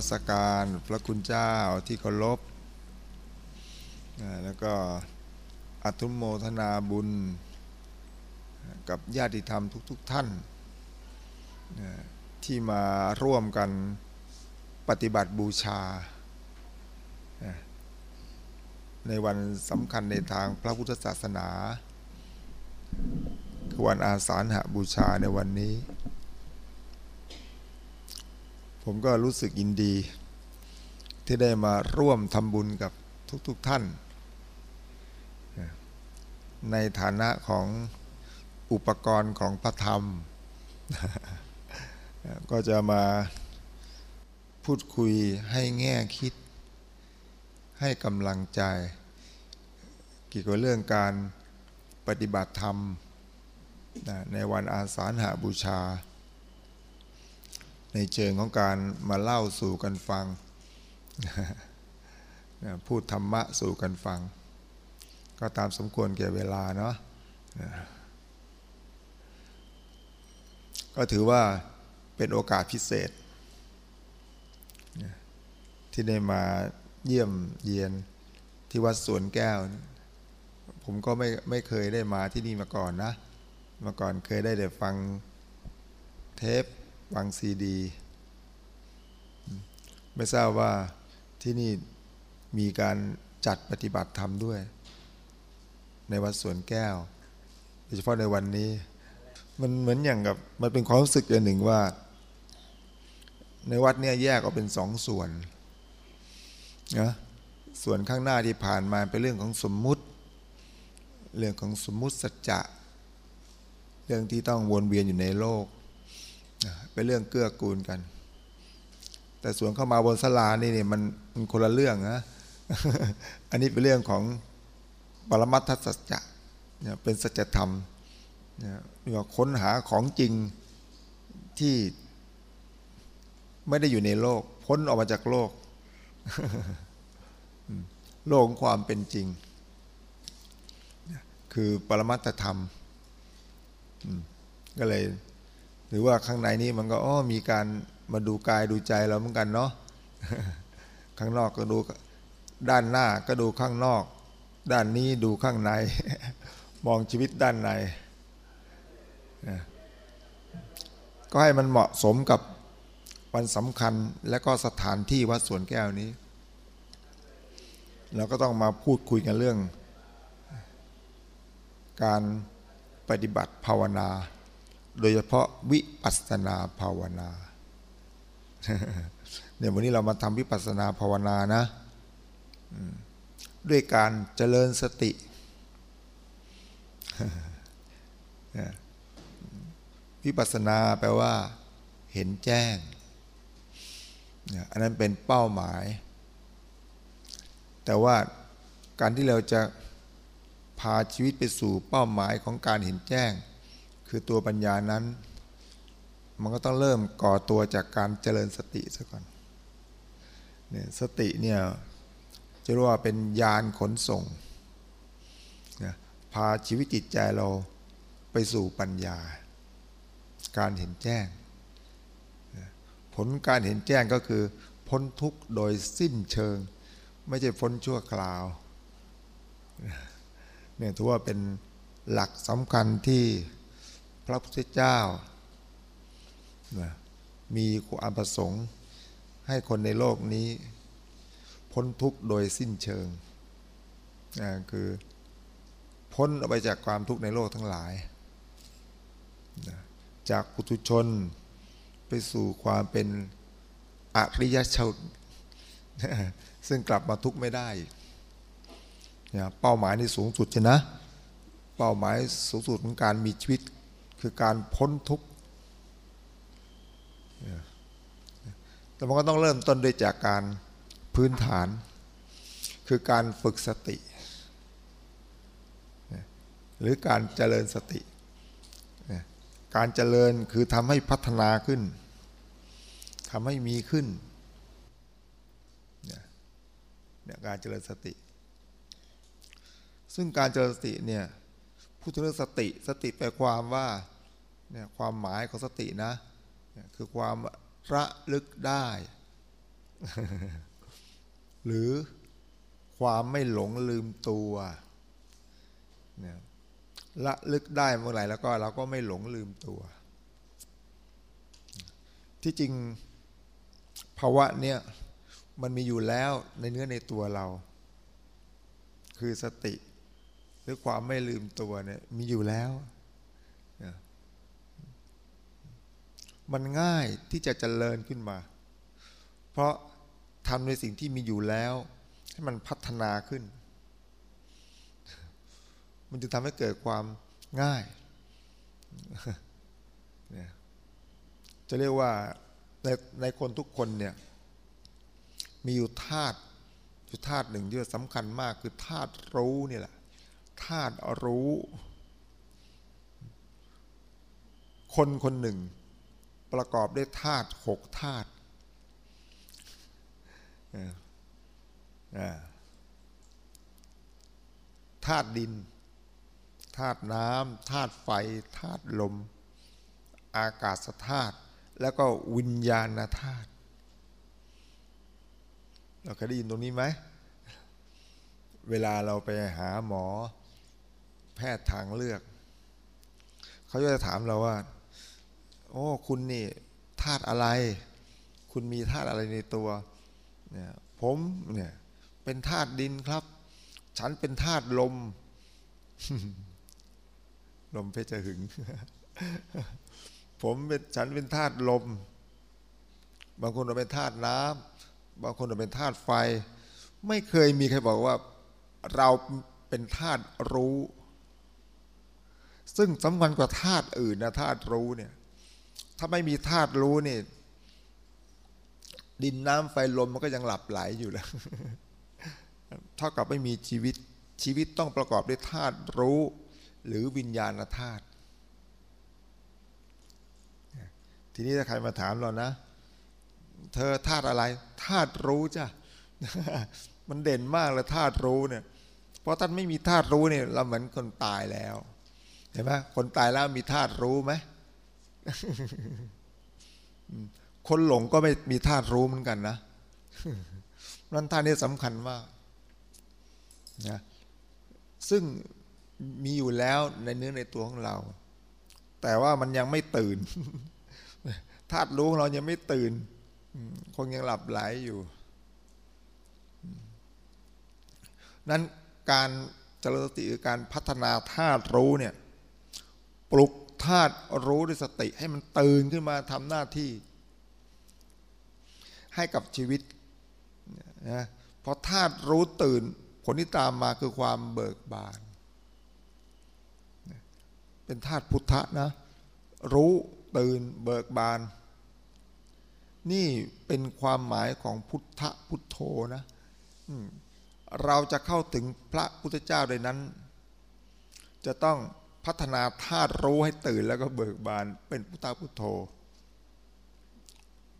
มัสการพระคุณเจ้าที่เคารพแล้วก็อัตุโมทนาบุญ กับญาติธรรมทุกๆทท่าน ที่มาร่วมกันปฏิบัติบูชา ในวันสำคัญในทางพระพุทธศาสนาคือวันอาสาฬหบูชาในวันนี้ ผมก็รู้สึกยินดี ที่ได้มาร่วมทำบุญกับทุกๆทท่าน ในฐานะของอุปกรณ์ของพระธรรม ก็จะมาพูดคุยให้แง่คิด ให้กำลังใจ เกี่ยวกับเรื่องการปฏิบัติธรรม ในวันอาสาฬหาบูชา ในเชิงของการมาเล่าสู่กันฟังพูดธรรมะสู่กันฟัง ก็ตามสมควรแก่เวลาเนาะก็ถือว่าเป็นโอกาสพิเศษ ที่ได้มาเยี่ยมเยียนที่วัดสวนแก้ว ผมก็ไม่ไม่เคยได้มาที่นี่มาก่อนนะมื่อก่อนเคยได้แต่ฟังเทป ฟังซีดี ไม่ทราบว่าที่นี่มีการจัดปฏิบัติธรรมด้วย ในวัดสวนแก้ว โดยเฉพาะในวันนี้ มันเหมือนอย่างกับ มันเป็นความรู้สึกอย่างหนึ่งว่า ในวัดเนี่ยแยกออกเป็นสองส่วนนะส่วนข้างหน้าที่ผ่านมาเป็นเรื่องของสมมุติ เรื่องของสมมุติสัจจะ เรื่องที่ต้องวนเวียนอยู่ในโลก เป็นเรื่องเกื้อกูลกัน แต่ส่วนเข้ามาบนสลานี่นี่มันมันคนละเรื่องนะอันนี้เป็นเรื่องของปรมัตถสัจจะเนี่ยเป็นสัจธรรมเนี่ยเรียกว่าค้นหาของจริงที่ไม่ได้อยู่ในโลก พ้นออกมาจากโลก โลกของความเป็นจริง คือปรมัตถธรรมก็เลย หรือว่าข้างในนี้มันก็อ๋อมีการมาดูกายดูใจเราเหมือนกันเนาะข้างนอกก็ดูด้านหน้าก็ดูข้างนอก ด้านนี้ดูข้างใน มองชีวิตด้านในก็ให้มันเหมาะสมกับวันสำคัญและก็สถานที่วัดสวนแก้วนี้ เราก็ต้องมาพูดคุยกันเรื่อง การปฏิบัติภาวนา โดยเฉพาะวิปัสสนาภาวนาเนี่ยวันนี้เรามาทำวิปัสสนาภาวนานะด้วยการเจริญสติ วิปัสสนาแปลว่าเห็นแจ้ง อันนั้นเป็นเป้าหมาย แต่ว่าการที่เราจะพาชีวิตไปสู่เป้าหมายของการเห็นแจ้ง คือตัวปัญญานั้น มันก็ต้องเริ่มก่อตัวจากการเจริญสติซะก่อนเนี่ยสติเนี่ยจะเรียกว่าเป็นยานขนส่งนพาชีวิตจิตใจเราไปสู่ปัญญา การเห็นแจ้ง ผลการเห็นแจ้งก็คือ พ้นทุกข์โดยสิ้นเชิง ไม่ใช่พ้นชั่วคราวเนี่ยถือว่าเป็นหลักสำคัญที่ ระพุทธเจ้ามีความประสงค์ให้คนในโลกนี้ พ้นทุกข์โดยสิ้นเชิงคือพ้นออกไปจากความทุกข์ในโลกทั้งหลายจากปุถุชนไปสู่ความเป็นอริยชนซึ่งกลับมาทุกข์ไม่ได้เนี่ยเป้าหมายนี่สูงสุดใช่นะ เป้าหมายสูงสุดของการมีชีวิต คือการพ้นทุกข์แต่มันก็ต้องเริ่มต้นด้วยจากการพื้นฐาน คือการฝึกสติ หรือการเจริญสติ การเจริญคือทำให้พัฒนาขึ้นทำให้มีขึ้นเนี่ยการเจริญสติ ซึ่งการเจริญสติเนี่ย พูดถึงเรื่องสติสติแปลความว่าเนี่ยความหมายของสตินะ คือความระลึกได้ หรือความไม่หลงลืมตัวเนี่ยละลึกได้เมื่อไหร่แล้วก็เราก็ไม่หลงลืมตัว ที่จริงภาวะเนี่ยมันมีอยู่แล้วในเนื้อในตัวเรา คือสติ รือความไม่ลืมตัวเนี่ยมีอยู่แล้วมันง่ายที่จะเจริญขึ้นมา เพราะทำในสิ่งที่มีอยู่แล้ว ให้มันพัฒนาขึ้น มันจะทำให้เกิดความง่ายเนี่ยจะเรียกว่าในในคนทุกคนเนี่ย มีอยู่ธาตุอยู่ธาตุหนึ่งที่สำคัญมากคือธาตุรู้นี่แหละ ธาตุรู้ คนคนหนึ่ง ประกอบด้วยธาตุหกธาตุธาตุดินธาตุน้ำธาตุไฟธาตุลม อากาศธาตุแล้วก็วิญญาณธาตุเราเคยได้ยินตรงนี้ไหม เวลาเราไปหาหมอ พทย์ทางเลือก เขาจะถามเราว่า โอ้ คุณนี่ธาตุอะไร คุณมีธาตุอะไรในตัว เนี่ย ผมเนี่ย เป็นธาตุดินครับ ฉันเป็นธาตุลม ลมเพชรหึง ผมเป็นฉันเป็นธาตุลม บางคนเราเป็นธาตุน้ำบางคนเราเป็นธาตุไฟ ไม่เคยมีใครบอกว่าเราเป็นธาตุรู้ ซึ่งสำคัญกว่าธาตุอื่นนะธาตุรู้เนี่ย ถ้าไม่มีธาตุรู้เนี่ยดินน้ำไฟลมมันก็ยังหลับไหลอยู่แล้วเท่ากับไม่มีชีวิตชีวิตต้องประกอบด้วยธาตุรู้ หรือวิญญาณธาตุทีนี้ถ้าใครมาถามเรานะ เธอธาตุอะไรธาตุรู้จ้ะมันเด่นมากเลยธาตุรู้เนี่ย เพราะท่านไม่มีธาตุรู้เนี่ย เราเหมือนคนตายแล้ว เห็นไหมคนตายแล้วมีธาตุรู้ไหมคนหลงก็ไม่มีธาตุรู้เหมือนกันนะนั่นธาตุนี้สำคัญมากนะซึ่งมีอยู่แล้วในเนื้อในตัวของเรา แต่ว่ามันยังไม่ตื่นธาตุรู้ของเรายังไม่ตื่นคงยังหลับไหลอยู่ นั้นการเจริญสติคือการพัฒนาธาตุรู้เนี่ย ปลุกธาตุรู้ด้วยสติ ให้มันตื่นขึ้นมาทำหน้าที่ ให้กับชีวิตนะพอธาตุรู้ตื่น ผลที่ตามมาคือความเบิกบาน เป็นธาตุพุทธะนะ รู้ตื่นเบิกบาน นี่เป็นความหมายของพุทธพุทโธนะเราจะเข้าถึงพระพุทธเจ้าใดนั้น จะต้อง พัฒนาธาตุรู้ให้ตื่นแล้วก็เบิกบานเป็นพุทธพุทโธ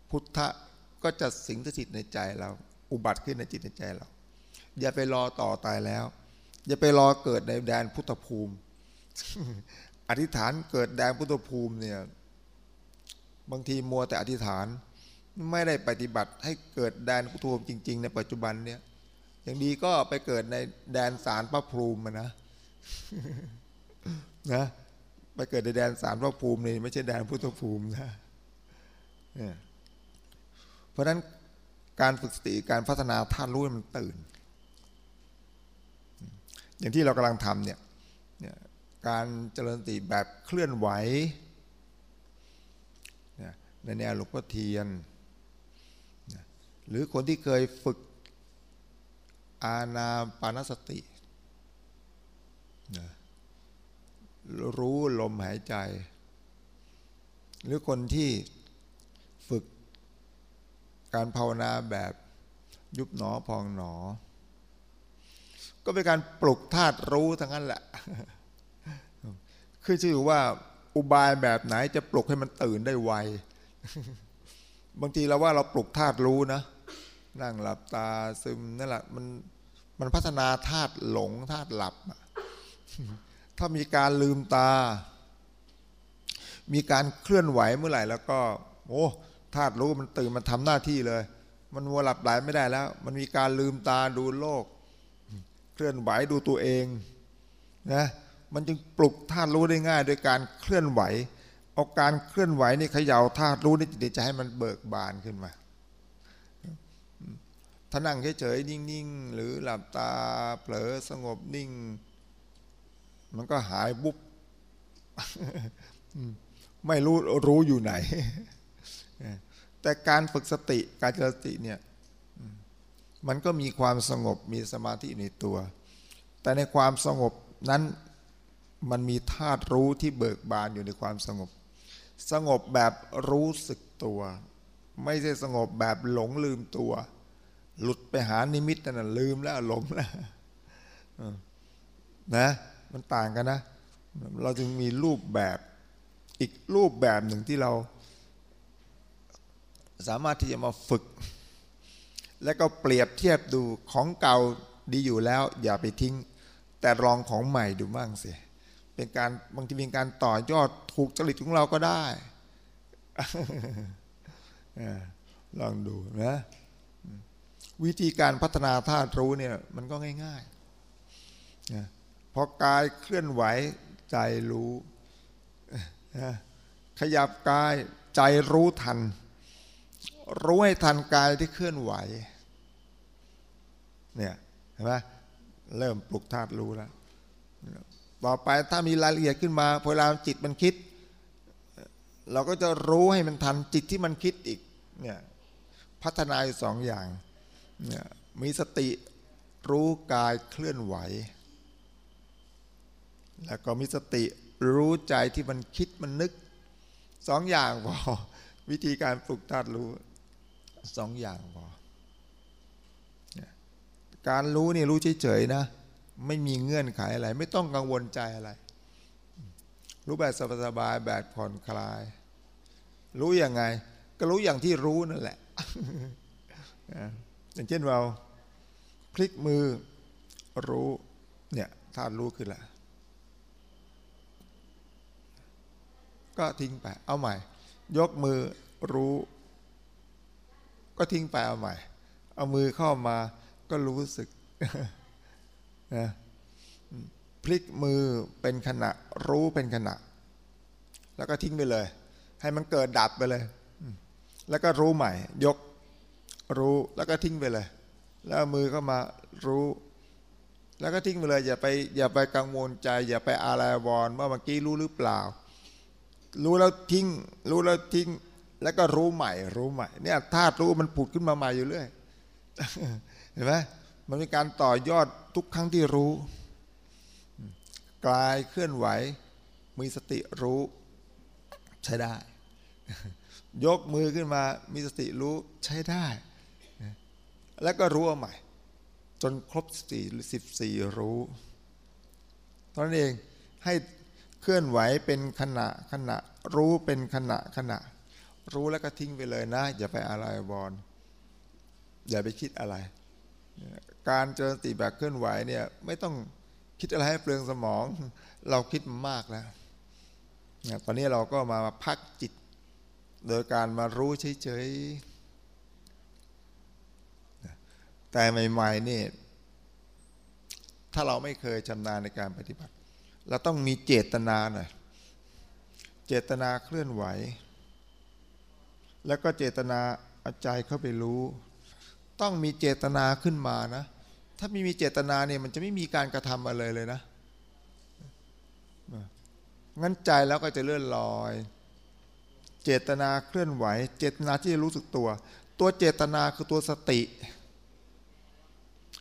พุทธะก็จะสิงสถิตในใจเรา อุบัติขึ้นในจิตในใจเรา อย่าไปรอต่อตายแล้ว อย่าไปรอเกิดในแดนพุทธภูมิ อธิษฐานเกิดแดนพุทธภูมิเนี่ยบางทีมัวแต่อธิษฐานไม่ได้ปฏิบัติให้เกิดแดนพุทธภูมิจริง ๆ ในปัจจุบันเนี่ยอย่างดีก็ไปเกิดในแดนสารพระภูมินะ นะไปเกิดในแดนสารพระภูมินี่ไม่ใช่แดนพุทธภูมินะเพราะฉะนั้นการฝึกสติการพัฒนาท่านรู้มันตื่น อย่างที่เรากำลังทำเนี่ยการเจริญสติแบบเคลื่อนไหวในแนวหลวงพ่อเทียน หรือคนที่เคยฝึกอาณาปานสติ รู้ลมหายใจ หรือคนที่ฝึกการภาวนาแบบยุบหนอพองหนอ ก็เป็นการปลุกธาตุรู้ทั้งนั้นแหละคือชื่อว่าอุบายแบบไหนจะปลุกให้มันตื่นได้ไว บางทีเราว่าเราปลุกธาตุรู้นะ นั่งหลับตาซึมนั่นแหละมันมันพัฒนาธาตุหลงธาตุหลับ ถ้ามีการลืมตา มีการเคลื่อนไหวเมื่อไหร่ แล้วก็ โอ้ธาตุรู้มันตื่นมันทำหน้าที่เลย มันวัวหลับไหลไม่ได้แล้ว มันมีการลืมตาดูโลก เคลื่อนไหวดูตัวเองนะมันจึงปลุกธาตุรู้ได้ง่าย โดยการเคลื่อนไหวเอาการเคลื่อนไหวนี่เขย่าธาตุรู้นี่จะให้มันเบิกบานขึ้นมาถ้านั่งเฉยๆนิ่งๆ หรือหลับตาเผลอสงบนิ่ง มันก็หายบุ๊บไม่รู้รู้อยู่ไหน แต่การฝึกสติการเจริญสติเนี่ยมันก็มีความสงบมีสมาธิในตัว แต่ในความสงบนั้นมันมีธาตุรู้ที่เบิกบานอยู่ในความสงบ สงบแบบรู้สึกตัว ไม่ใช่สงบแบบหลงลืมตัว หลุดไปหานิมิตนั่นลืมแล้วหลงแล้วนะ มันต่างกันนะ เราจึงมีรูปแบบอีกรูปแบบหนึ่งที่เรา สามารถที่จะมาฝึก และก็เปรียบเทียบดูของเก่าดีอยู่แล้ว อย่าไปทิ้ง แต่ลองของใหม่ดูบ้างสิ เป็นการบางทีเป็นการต่อยอดถูกจริตของเราก็ได้ ลองดูนะวิธีการพัฒนาธาตุรู้เนี่ยมันก็ง่ายๆ พอกายเคลื่อนไหวใจรู้ขยับกายใจรู้ทัน รู้ให้ทันกายที่เคลื่อนไหวเนี่ยเห็นไหมเริ่มปลุกธาตุรู้แล้วต่อไปถ้ามีรายละเอียดขึ้นมาพอเวลาจิตมันคิด เราก็จะรู้ให้มันทันจิตที่มันคิดอีกเนี่ยพัฒนาอยู่สองอย่างเนี่ยมีสติรู้กายเคลื่อนไหว แล้วก็มีสติรู้ใจที่มันคิดมันนึกสองอย่างพอวิธีการฝึกธาตุรู้สองอย่างพอการรู้นี่รู้เฉยๆนะ ไม่มีเงื่อนไขอะไร ไม่ต้องกังวลใจอะไร รู้แบบสบายๆแบบผ่อนคลาย รู้ย่างไง ก็รู้อย่างที่รู้นั่นแหละอย่างเช่นเราพลิกมือรู้เนี่ยธาตุรู้ขึ้นแล้ว ก็ทิ้งไป เอาใหม่ ยกมือรู้ ก็ทิ้งไปเอาใหม่ เอามือเข้ามาก็รู้สึกนะพลิกมือเป็นขณะ รู้เป็นขณะ แล้วก็ทิ้งไปเลย ให้มันเกิดดับไปเลย แล้วก็รู้ใหม่ ยกรู้แล้วก็ทิ้งไปเลย แล้วมือเข้ามารู้ แล้วก็ทิ้งไปเลย อย่าไปอย่าไปกังวลใจ อย่าไปอาลัยวอนว่าเมื่อกี้รู้หรือเปล่า รู้แล้วทิ้ง รู้แล้วทิ้ง แล้วก็รู้ใหม่ รู้ใหม่ เนี่ยธาตุรู้มันผุดขึ้นมาใหม่อยู่เรื่อยเห็นไหมมันมีการต่อยอดทุกครั้งที่รู้กลายเคลื่อนไหว มีสติรู้ ใช้ได้ ยกมือขึ้นมา มีสติรู้ใช้ได้ แล้วก็รู้ใหม่ จนครบสี่สิบสี่รู้ตอนนั้นเองให้ เคลื่อนไหวเป็นขณะขณะ รู้เป็นขณะขณะ รู้แล้วก็ทิ้งไปเลยนะ อย่าไปอะไรบอลอย่าไปคิดอะไร การเจริญสติแบบเคลื่อนไหวเนี่ยไม่ต้องคิดอะไรให้เปลืองสมอง เราคิดมากแล้วตอนนี้เราก็มาพักจิต โดยการมารู้เฉยๆแต่ใหม่ๆนี่ถ้าเราไม่เคยชำนาญในการปฏิบัติ เราต้องมีเจตนาหน่อยเจตนาเคลื่อนไหว แล้วก็เจตนาเอาใจเข้าไปรู้ ต้องมีเจตนาขึ้นมานะ ถ้าไม่มีเจตนาเนี่ยมันจะไม่มีการกระทำอะไรเลยนะงั้นใจแล้วก็จะเลื่อนลอย เจตนาเคลื่อนไหว เจตนาที่จะรู้สึกตัว ตัวเจตนาคือตัวสติ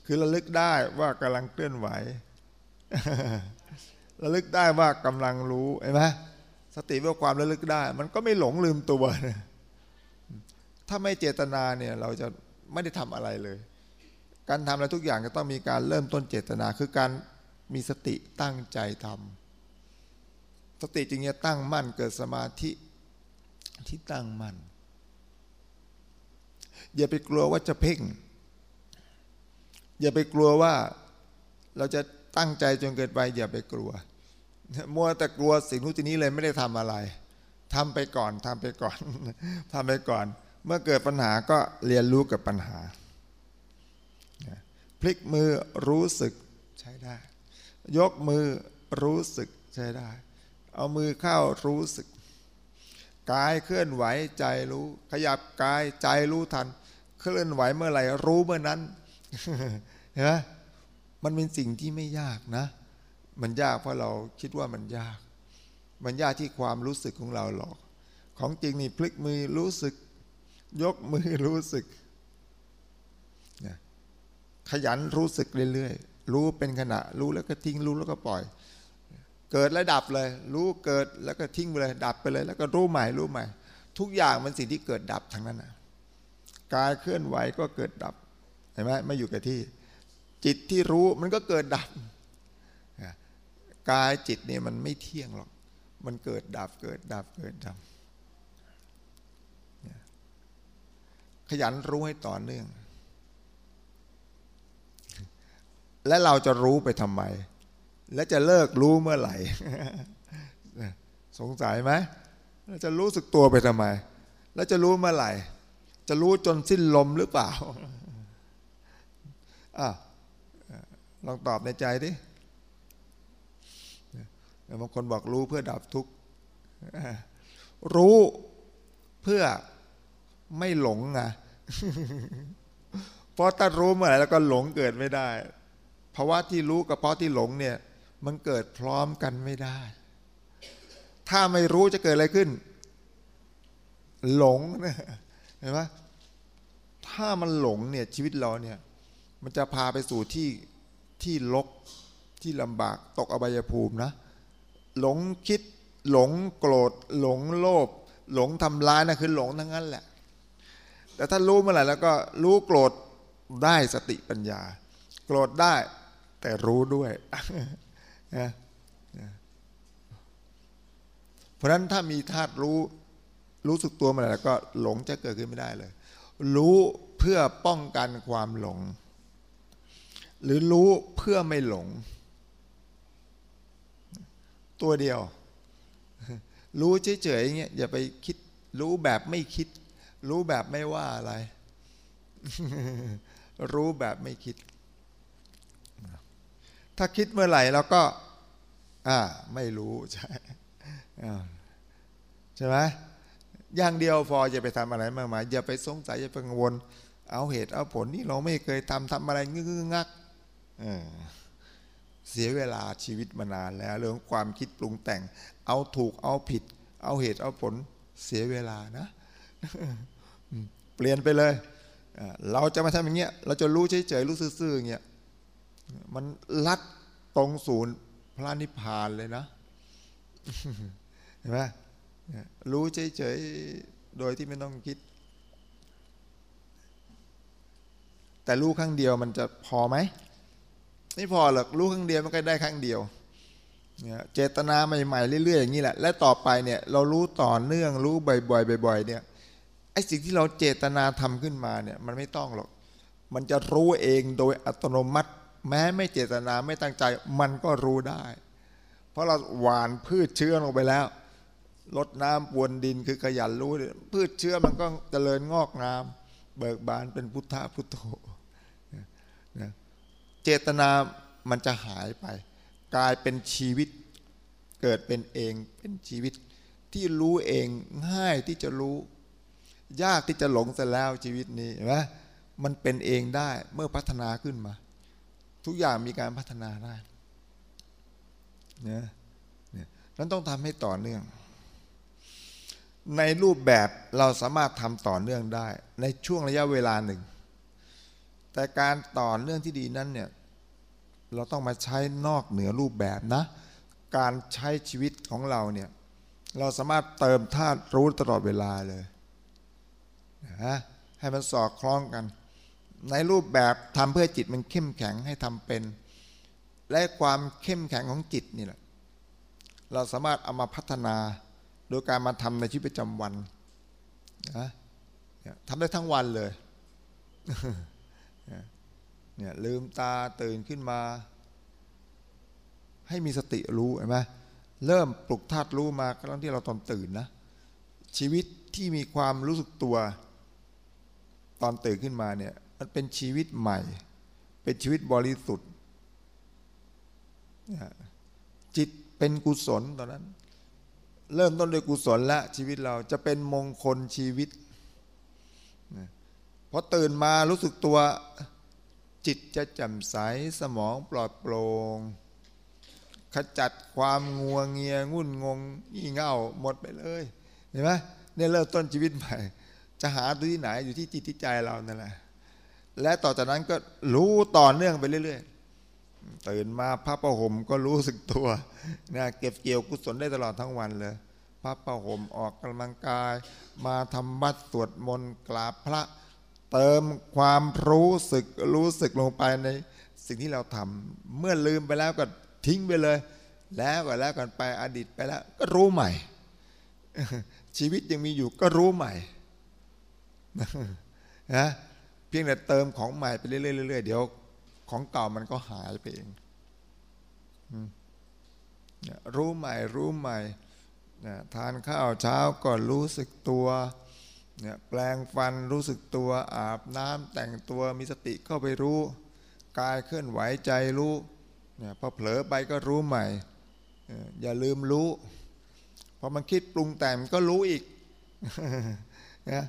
คือระลึกได้ว่ากำลังเคลื่อนไหว ระลึกได้ว่ากำลังรู้เห็นไหมสติว่าความระลึกได้ มันก็ไม่หลงลืมตัวถ้าไม่เจตนาเนี่ยเราจะไม่ได้ทำอะไรเลย การทำอะไรทุกอย่างก็ต้องมีการเริ่มต้นเจตนา คือการมีสติตั้งใจทำสติจึงจะตั้งมั่นเกิดสมาธิที่ตั้งมั่นอย่าไปกลัวว่าจะเพ่ง อย่าไปกลัวว่าเราจะตั้งใจจนเกิดไปอย่าไปกลัว มัวแต่กลัวสิ่งนู้นสิ่งนี้เลยไม่ได้ทำอะไรทำไปก่อนทำไปก่อนทำไปก่อน เมื่อเกิดปัญหาก็เรียนรู้กับปัญหา พลิกมือรู้สึกใช้ได้ ยกมือรู้สึกใช้ได้ เอามือเข้ารู้สึก กายเคลื่อนไหวใจรู้ ขยับกายใจรู้ทัน เคลื่อนไหวเมื่อไหร่รู้เมื่อนั้นเห็นไหมมันเป็นสิ่งที่ไม่ยากนะ มันยากเพราะเราคิดว่ามันยาก มันยากที่ความรู้สึกของเราหรอก ของจริงนี่พลิกมือรู้สึก ยกมือรู้สึกขยันรู้สึกเรื่อยๆ รู้เป็นขณะ รู้แล้วก็ทิ้ง รู้แล้วก็ปล่อย เกิดแล้วดับเลย รู้เกิดแล้วก็ทิ้งไปเลย ดับไปเลย แล้วก็รู้ใหม่ รู้ใหม่ ทุกอย่างมันสิ่งที่เกิดดับทั้งนั้นนะกายเคลื่อนไหวก็เกิดดับ เห็นไหมไม่อยู่กับที่ จิตที่รู้มันก็เกิดดับ กายจิตเนี่ยมันไม่เที่ยงหรอก มันเกิดดับเกิดดับเกิดดับขยันรู้ให้ต่อเนื่อง และเราจะรู้ไปทำไม และจะเลิกรู้เมื่อไหร่ สงสัยไหมเราจะรู้สึกตัวไปทำไม แล้วจะรู้เมื่อไหร่ จะรู้จนสิ้นลมหรือเปล่าอะลองตอบในใจดิ บางคนบอกรู้เพื่อดับทุกข์รู้เพื่อไม่หลงไงเพราะถ้ารู้เมื่อไหร่แล้วก็หลงเกิดไม่ได้เพราะว่าที่รู้กับเพราะที่หลงเนี่ย มันเกิดพร้อมกันไม่ได้ ถ้าไม่รู้จะเกิดอะไรขึ้น หลงนะเห็นไหมถ้ามันหลงเนี่ยชีวิตเราเนี่ย มันจะพาไปสู่ที่ที่ลกที่ลำบากตกอบายภูมินะ หลงคิด หลงโกรธ หลงโลภหลงทำร้ายนะคือหลงทั้งนั้นแหละ แต่ถ้ารู้เมื่อไหร่แล้วก็รู้โกรธได้สติปัญญา โกรธได้แต่รู้ด้วยนะเพราะฉะนั้นถ้ามีธาตุรู้รู้สึกตัวมาแล้วก็หลงจะเกิดขึ้นไม่ได้เลย รู้เพื่อป้องกันความหลง หรือรู้เพื่อไม่หลง ตัวเดียว รู้เฉยๆอย่างเงี้ยอย่าไปคิดรู้แบบไม่คิด รู้แบบไม่ว่าอะไร รู้แบบไม่คิด ถ้าคิดเมื่อไหร่แล้วก็ อ่า ไม่รู้ใช่ใช่ไหมอย่างเดียวพออย่าไปทำอะไรมากมายอย่าไปสงสัยอย่าไปกังวล เอาเหตุเอาผลนี่เราไม่เคยทำทำอะไรงึกงัก เเสียเวลาชีวิตมานานแล้ว เรื่องความคิดปรุงแต่ง เอาถูกเอาผิด เอาเหตุเอาผลเสียเวลานะ เปลี่ยนไปเลย เราจะมาทำอย่างเงี้ย เราจะรู้เฉยๆรู้ซื่อๆอย่างเงี้ยมันลัดตรงศูนย์พระนิพพานเลยนะเห็นไหมรู้เฉยๆโดยที่ไม่ต้องคิด แต่รู้ครั้งเดียวมันจะพอไหม ไม่พอหรอกรู้ครั้งเดียวมันก็ได้ครั้งเดียวเนี่ยเจตนาใหม่ๆเรื่อยๆอย่างนี้แหละ และต่อไปเนี่ยเรารู้ต่อเนื่องรู้บ่อยๆบ่อยๆเนี่ยไอ้สิ่งที่เราเจตนาทำขึ้นมาเนี่ยมันไม่ต้องหรอก มันจะรู้เองโดยอัตโนมัติ แม้ไม่เจตนาไม่ตั้งใจมันก็รู้ได้ เพราะเราหวานพืชเชื้อลงไปแล้วลดน้ำปวนดินคือขยันรู้ พืชเชื้อมันก็เจริญงอกงาม เบิกบานเป็นพุทธะพุทโธ เจตนามันจะหายไป กลายเป็นชีวิตเกิดเป็นเองเป็นชีวิตที่รู้เองง่ายที่จะรู้ ยากที่จะหลงเสียแล้วชีวิตนี้เห็นไหมมันเป็นเองได้เมื่อพัฒนาขึ้นมา ทุกอย่างมีการพัฒนาได้เนี่ยนั้นต้องทำให้ต่อเนื่อง ในรูปแบบเราสามารถทำต่อเนื่องได้ ในช่วงระยะเวลาหนึ่ง แต่การต่อเนื่องที่ดีนั้นเนี่ยเราต้องมาใช้นอกเหนือรูปแบบนะ การใช้ชีวิตของเราเนี่ยเราสามารถเติมธาตุรู้ตลอดเวลาเลยนะให้มันสอดคล้องกัน ในรูปแบบทำเพื่อจิตมันเข้มแข็งให้ทำเป็น และความเข้มแข็งของจิตนี่แหละเราสามารถเอามาพัฒนาโดยการมาทำในชีวิตประจำวันนะทำได้ทั้งวันเลย เนี่ยลืมตาตื่นขึ้นมา ให้มีสติรู้เห็นไหมเริ่มปลุกธาตุรู้มาครั้งที่เราตอนตื่นนะ ชีวิตที่มีความรู้สึกตัว ตอนตื่นขึ้นมาเนี่ยมันเป็นชีวิตใหม่ เป็นชีวิตบริสุทธิ์จิตเป็นกุศลตอนนั้น เริ่มต้นด้วยกุศลละชีวิตเราจะเป็นมงคลชีวิต พอตื่นมารู้สึกตัวจิตจะแจ่มใสสมองปลอดโปร่งขจัดความงัวงเงียงุ่นงงงี่เง่าหมดไปเลยเห็นไหมเนี่ยเริ่มต้นชีวิตใหม่ จะหาดูที่ไหนอยู่ที่จิตที่ใจเรานั่นแหละและต่อจากนั้นก็รู้ต่อเนื่องไปเรื่อยๆตื่นมาพระประห่มก็รู้สึกตัวนะเก็บเกี่ยวกุศลได้ตลอดทั้งวันเลยพระประห่มออกกำลังกาย มาทำบัตรสวดมนต์กราบพระ เติมความรู้สึกรู้สึกลงไปในสิ่งที่เราทำเมื่อลืมไปแล้วก็ทิ้งไปเลย แล้วก็แล้วกันไปอดีตไปแล้ว ก็รู้ใหม่ ชีวิตยังมีอยู่ก็รู้ใหม่นะเพียงแต่เติมของใหม่ไปเรื่อยๆเดี๋ยวของเก่ามันก็หายไปเองรู้ใหม่รู้ใหม่ทานข้าวเช้าก็รู้สึกตัว เนี่ยแปลงฟันรู้สึกตัวอาบน้ำแต่งตัวมีสติเข้าไปรู้กายเคลื่อนไหวใจรู้เนี่ยพอเผลอไปก็รู้ใหม่ อย่าลืมรู้พอมันคิดปรุงแต่งก็รู้อีกนะ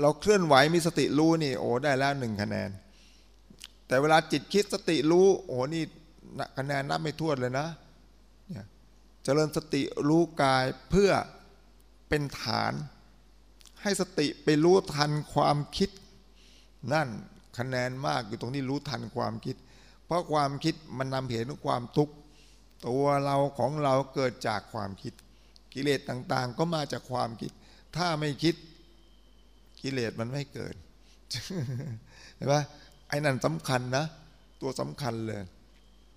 เราเคลื่อนไหวมีสติรู้นี่โอ้ได้แล้วหนึ่งคะแนน แต่เวลาจิตคิดสติรู้โอ้นี่คะแนนนับไม่ถ้วนเลยนะเนี่ยเจริญสติรู้กายเพื่อเป็นฐาน ให้สติไปรู้ทันความคิด นั่นคะแนนมากอยู่ตรงนี้รู้ทันความคิด เพราะความคิดมันนำเหตุของความทุกข์ตัวเราของเราเกิดจากความคิด กิเลสต่างๆ ก็มาจากความคิด ถ้าไม่คิดกิเลสมันไม่เกิดเห็นไหมไอ้นั่นสำคัญนะ ตัวสำคัญเลย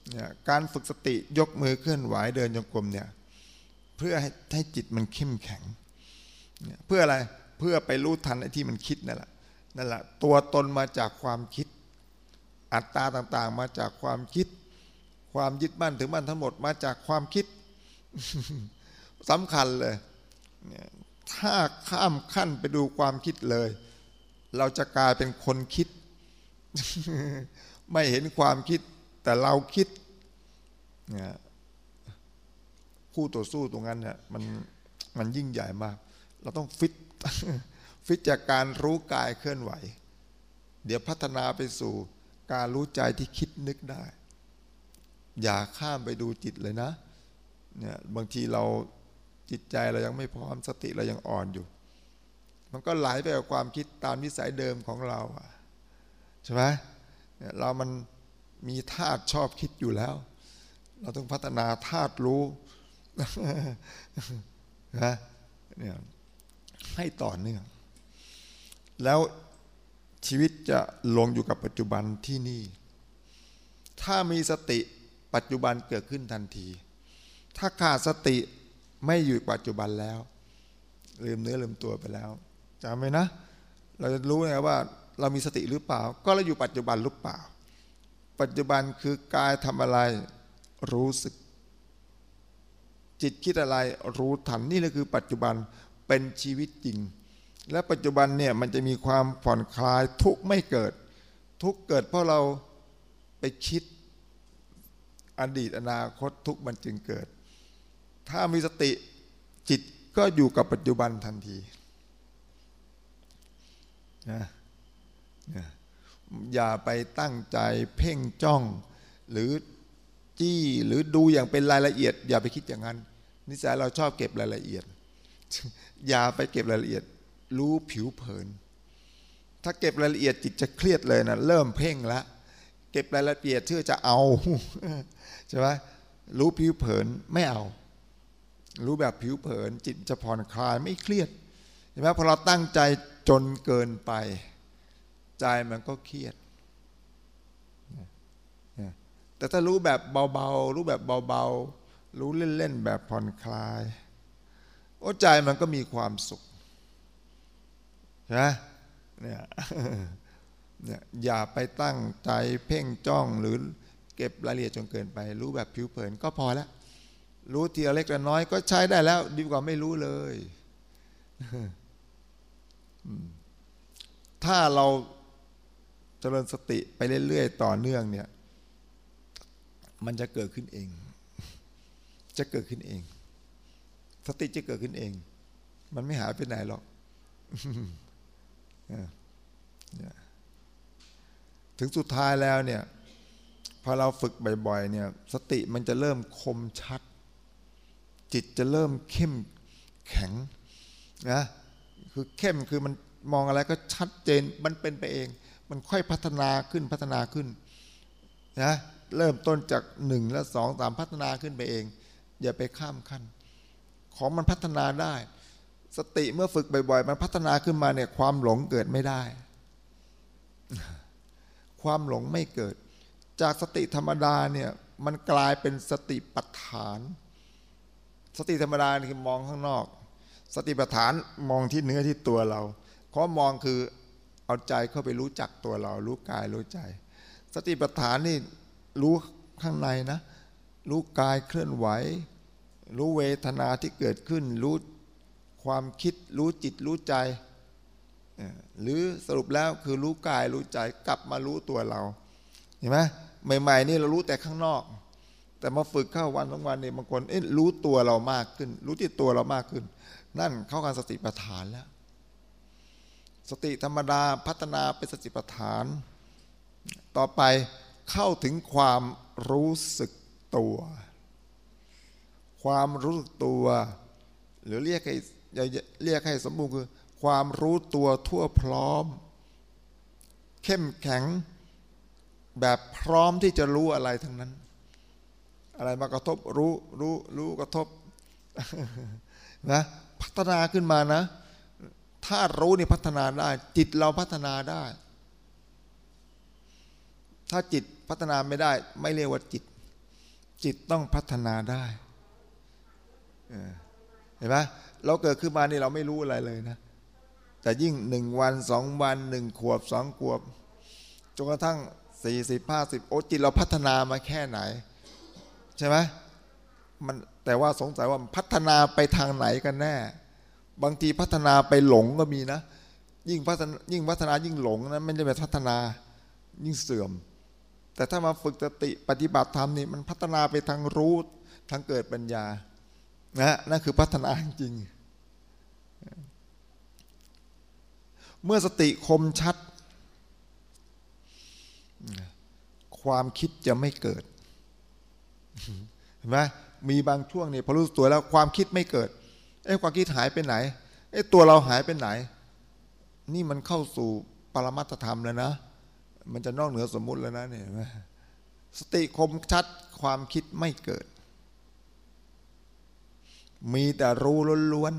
เนี่ยการฝึกสติยกมือเคลื่อนไหวเดินจงกรมเนี่ยเพื่อให้ให้จิตมันเข้มแข็ง เพื่ออะไร เพื่อไปรู้ทันไอ้ที่มันคิดนั่นแหละนั่นแหละตัวตนมาจากความคิด อัตตาต่างๆ มาจากความคิด ความยึดมั่นถือมั่นทั้งหมดมาจากความคิดสำคัญเลยถ้าข้ามขั้นไปดูความคิดเลย เราจะกลายเป็นคนคิด ไม่เห็นความคิด แต่เราคิดคู่ต่อสู้ตรงนั้นเนี่ยมันมันยิ่งใหญ่มาก เราต้องฟิต ฟิตจากการรู้กายเคลื่อนไหว เดี๋ยวพัฒนาไปสู่การรู้ใจที่คิดนึกได้ อย่าข้ามไปดูจิตเลยนะเนี่ยบางทีเราจิตใจเรายังไม่พร้อมสติเรายังอ่อนอยู่ มันก็ไหลไปกับความคิดตามนิสัยเดิมของเราใช่ไหมเนี่ยเรามันมีธาตุชอบคิดอยู่แล้ว เราต้องพัฒนาธาตุรู้นะเนี่ย ให้ต่อเนื่อง แล้วชีวิตจะลงอยู่กับปัจจุบันที่นี่ ถ้ามีสติปัจจุบันเกิดขึ้นทันที ถ้าขาดสติไม่อยู่ปัจจุบันแล้ว ลืมเนื้อลืมตัวไปแล้วจำไหมนะ เราจะรู้ไงว่าเรามีสติหรือเปล่า ก็เราอยู่ปัจจุบันหรือเปล่า ปัจจุบันคือกายทำอะไรรู้สึก จิตคิดอะไรรู้ทันนี่แหละคือปัจจุบัน เป็นชีวิตจริง และปัจจุบันเนี่ยมันจะมีความผ่อนคลายทุกไม่เกิด ทุกเกิดเพราะเราไปคิดอดีตอนาคตทุกมันจึงเกิด ถ้ามีสติจิตก็อยู่กับปัจจุบันทันทีนะอย่าไปตั้งใจเพ่งจ้อง หรือจี้หรือดูอย่างเป็นรายละเอียด อย่าไปคิดอย่างนั้น นิสัยเราชอบเก็บรายละเอียด อย่าไปเก็บรายละเอียด รู้ผิวเผิน ถ้าเก็บรายละเอียดจิตจะเครียดเลยนะเริ่มเพ่งแล้วเก็บรายละเอียดเชื่อจะเอาใช่ไหมรู้ผิวเผินไม่เอา รู้แบบผิวเผิน จิตจะผ่อนคลายไม่เครียดใช่ไหมพอเราตั้งใจจนเกินไป ใจมันก็เครียด แต่ถ้ารู้แบบเบาๆ รู้แบบเบาๆ รู้เล่นๆ แบบผ่อนคลาย โอ้ใจมันก็มีความสุขนะเนี่ยเนี่ยอย่าไปตั้งใจเพ่งจ้องหรือเก็บรายละเอียดจนเกินไป รู้แบบผิวเผินก็พอแล้วรู้ทีละเล็กละน้อยก็ใช้ได้แล้ว ดีกว่าไม่รู้เลยถ้าถ้าเราเจริญสติไปเรื่อยๆต่อเนื่องเนี่ย มันจะเกิดขึ้นเอง จะเกิดขึ้นเอง สติจะเกิดขึ้นเอง มันไม่หายไปไหนหรอกถึงสุดท้ายแล้วเนี่ย พอเราฝึกบ่อยๆเนี่ย สติมันจะเริ่มคมชัด จิตจะเริ่มเข้มแข็งนะคือเข้มคือมันมองอะไรก็ชัดเจนมันเป็นไปเอง มันค่อยพัฒนาขึ้นพัฒนาขึ้นนะเริ่มต้นจากหนึ่งและสองตามพัฒนาขึ้นไปเอง อย่าไปข้ามขั้น ของมันพัฒนาได้ สติเมื่อฝึกบ่อยๆ มันพัฒนาขึ้นมาเนี่ยความหลงเกิดไม่ได้ ความหลงไม่เกิด จากสติธรรมดาเนี่ยมันกลายเป็นสติปัฏฐาน สติธรรมดาคือมองข้างนอก สติปัฏฐานมองที่เนื้อที่ตัวเราขอมองคือเอาใจเข้าไปรู้จักตัวเรา รู้กายรู้ใจ สติปัฏฐานนี่รู้ข้างในนะ รู้กายเคลื่อนไหว รู้เวทนาที่เกิดขึ้น รู้ความคิด รู้จิตรู้ใจ หรือสรุปแล้วคือรู้กายรู้ใจกลับมารู้ตัวเรา เห็นไหมใหม่ ๆ นี่เรารู้แต่ข้างนอก แต่มาฝึกเข้าวันสองวันนี่บางคนเอ๊ะรู้ตัวเรามากขึ้น รู้ที่ตัวเรามากขึ้น นั่นเข้าการสติปัฏฐานแล้ว สติธรรมดาพัฒนาเป็นสติปัฏฐาน ต่อไปเข้าถึงความรู้สึกตัว ความรู้สึกตัว หรือเรียกให้เรียกให้สมบูรณ์คือ ความรู้ตัวทั่วพร้อม เข้มแข็ง แบบพร้อมที่จะรู้อะไรทั้งนั้น อะไรมากระทบรู้รู้รู้กระทบนะพัฒนาขึ้นมานะ ถ้ารู้นี่พัฒนาได้ จิตเราพัฒนาได้ ถ้าจิตพัฒนาไม่ได้ ไม่เรียกว่าจิต จิตต้องพัฒนาได้ เห็นไหมเราเกิดขึ้นมานี่เราไม่รู้อะไรเลยนะ แต่ยิ่งหนึ่งวันสองวันหนึ่งขวบสองขวบจนกระทั่งสี่สิบห้าสิบโอ้จิตเราพัฒนามาแค่ไหน ใช่ไหมมันแต่ว่าสงสัยว่าพัฒนาไปทางไหนกันแน่ บางทีพัฒนาไปหลงก็มีนะ ยิ่งพัฒนายิ่งพัฒนายิ่งหลงนะไม่ได้แบบพัฒนายิ่งเสื่อม แต่ถ้ามาฝึกสติปฏิบัติธรรมนี่มันพัฒนาไปทางรู้ทางเกิดปัญญา นะนั่นคือพัฒนาจริง เมื่อสติคมชัด ความคิดจะไม่เกิด เห็นไหมมีบางช่วงนี่พอรู้ตัวแล้วความคิดไม่เกิดเอ้ความคิดหายไปไหนเอ้ตัวเราหายไปไหน นี่มันเข้าสู่ปรมัตธรรมแล้วนะ มันจะนอกเหนือสมมุติแล้วนะเนี่ยสติคมชัดความคิดไม่เกิด มีแต่รู้ล้วน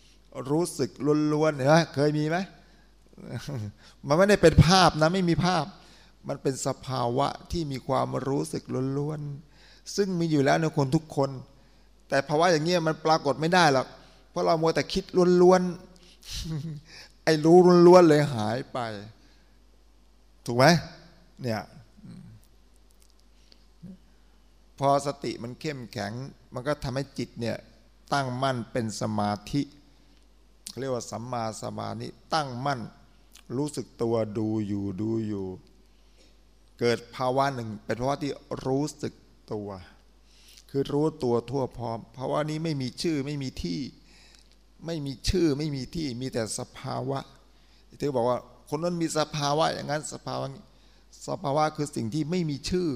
ๆรู้สึกล้วนๆเห็นไหมเคยมีไหมมันไม่ได้เป็นภาพนะไม่มีภาพ มันเป็นสภาวะที่มีความรู้สึกล้วนๆซึ่งมีอยู่แล้วในคนทุกคน แต่ภาวะอย่างเงี้ยมันปรากฏไม่ได้หรอกเพราะเรามัวแต่คิดล้วนๆไอ้รู้ล้วนๆเลยหายไป ถูกไหมเนี่ยพอสติมันเข้มแข็ง มันก็ทำให้จิตเนี่ย ตั้งมั่นเป็นสมาธิเรียกว่าสัมมาสมาธิตั้งมั่น รู้สึกตัวดูอยู่ดูอยู่ เกิดภาวะหนึ่ง เป็นภาวะที่รู้สึกตัว คือรู้ตัวทั่วพร้อมภาวะนี้ไม่มีชื่อไม่มีที่ไม่มีชื่อไม่มีที่มีแต่สภาวะที่บอกว่าคนนั้นมีสภาวะอย่างนั้นสภาวะสภาวะคือสิ่งที่ไม่มีชื่อ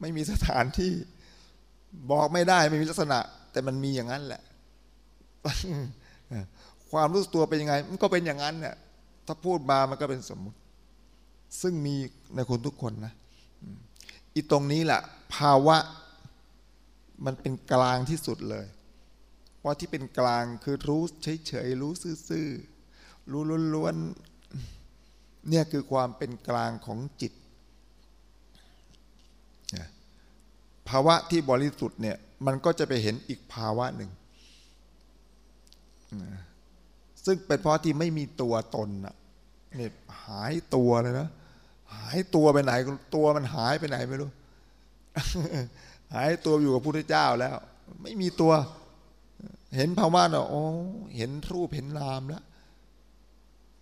ไม่มีสถานที่ บอกไม่ได้ไม่มีลักษณะ แต่มันมีอย่างนั้นแหละ ความรู้สึกตัวเป็นยังไง มันก็เป็นอย่างนั้นเนี่ยถ้าพูดมามันก็เป็นสมมุติ ซึ่งมีในคนทุกคนนะอีตรงนี้แหละภาวะมันเป็นกลางที่สุดเลย เพราะที่เป็นกลางคือรู้เฉยๆรู้ซื่อๆรู้ล้วนๆเนี่ยคือความเป็นกลางของจิต ภาวะที่บริสุทธิ์เนี่ย มันก็จะไปเห็นอีกภาวะหนึ่ง ซึ่งเป็นเพราะที่ไม่มีตัวตนอะเนี่ยหายตัวเลยนะ หายตัวไปไหน ตัวมันหายไปไหนไม่รู้ หายตัวอยู่กับพระพุทธเจ้าแล้ว ไม่มีตัว เห็นภาวะเนาะโอ้เห็นรูปเห็นนามแล้ว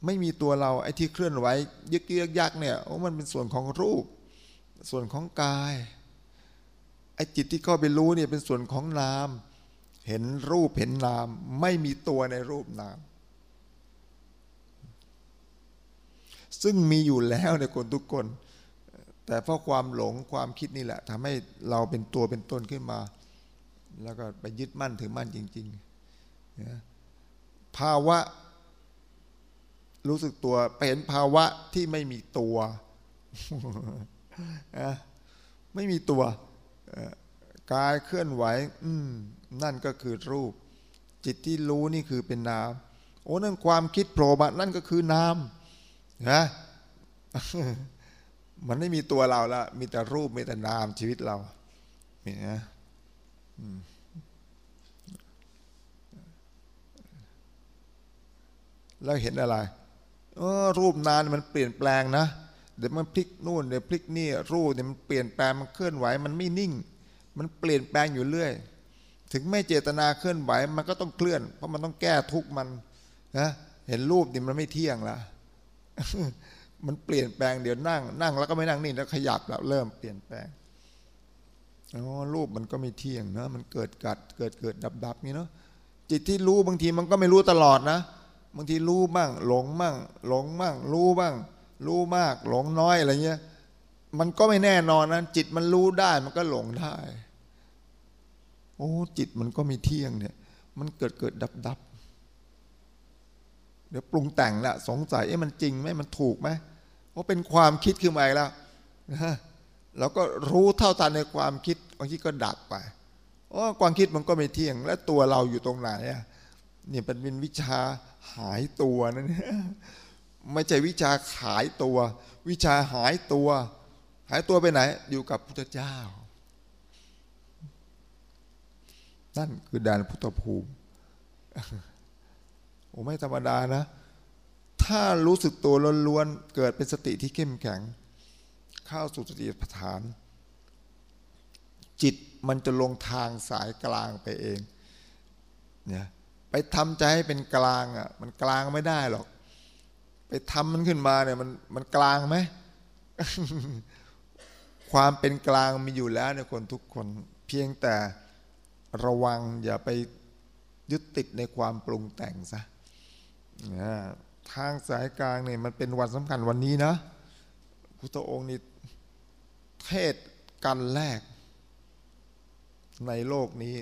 ไม่มีตัวเราไอ้ที่เคลื่อนไหวยึกยึกยักเนี่ยโอ้มันเป็นส่วนของรูป ส่วนของกาย ไอ้จิตที่เข้าไปรู้เนี่ยเป็นส่วนของนาม เห็นรูปเห็นนาม ไม่มีตัวในรูปนาม ซึ่งมีอยู่แล้วในคนทุกคน แต่เพราะความหลงความคิดนี่แหละทำให้เราเป็นตัวเป็นตนขึ้นมา แล้วก็ไปยึดมั่นถือมั่นจริงๆภาวะรู้สึกตัวไปเห็นภาวะที่ไม่มีตัว ไม่มีตัว กายเคลื่อนไหว อืม นั่นก็คือรูป จิตที่รู้นี่คือเป็นนาม โอ้นั่นความคิดโผล่มานั่นก็คือนามนะมันไม่มีตัวเราละมีแต่รูปมีแต่นามชีวิตเราเนี่ยแล้วเห็นอะไรเออรูปนานมันเปลี่ยนแปลงนะ เดี๋ยวมันพลิกนู่นเดี๋ยวพลิกนี่รูปเนี่ยมันเปลี่ยนแปลงมันเคลื่อนไหวมันไม่นิ่ง มันเปลี่ยนแปลงอยู่เรื่อย ถึงไม่เจตนาเคลื่อนไหวมันก็ต้องเคลื่อน เพราะมันต้องแก้ทุกมันนะเห็นรูปนี่มันไม่เที่ยงละมันเปลี่ยนแปลงเดี๋ยวนั่ง นั่งแล้วก็ไม่นั่งนี่แล้วขยับแล้วเริ่มเปลี่ยนแปลงอ๋อรูปมันก็ไม่เที่ยงนะมันเกิดกัดเกิดเกิดดับดับนี่เนาะจิตที่รู้บางทีมันก็ไม่รู้ตลอดนะบางทีรู้บ้าง หลงบ้างหลงบ้างรู้บ้าง รู้มากหลงน้อยอะไรเงี้ย มันก็ไม่แน่นอนนะจิตมันรู้ได้มันก็หลงได้ โอ้จิตมันก็มีเที่ยงเนี่ย มันเกิดเกิดดับดับเดี๋ยวปรุงแต่งละสงสัยเอ๊ะมันจริงไหมมันถูกไหมว่าเป็นความคิดขึ้นมาอีกแล้วนะเราก็รู้เท่าทันในความคิดบางทีก็ดับไปโอ้ความคิดมันก็ไม่เที่ยง และตัวเราอยู่ตรงไหนอะเนี่ยเป็นวิชาหายตัวนั่น ไม่ใช่วิชาขายตัว วิชาหายตัว หายตัวไปไหน อยู่กับพุทธเจ้า นั่นคือดานพุทธภูมิโอ้ไม่ธรรมดานะ ถ้ารู้สึกตัวล้วนๆเกิดเป็นสติที่เข้มแข็ง เข้าสู่สติปัฏฐาน จิตมันจะลงทางสายกลางไปเองเนี่ยไปทำใจให้เป็นกลางอะ มันกลางไม่ได้หรอก ไปทำมันขึ้นมาเนี่ยมันมันกลางไหมความเป็นกลางมีอยู่แล้วในคนทุกคน เพียงแต่ระวังอย่าไปยึดติดในความปรุงแต่งซะทางสายกลางเนี่ยมันเป็นวันสำคัญวันนี้นะพุทธองค์นี่เทศกันแรก ในโลกนี้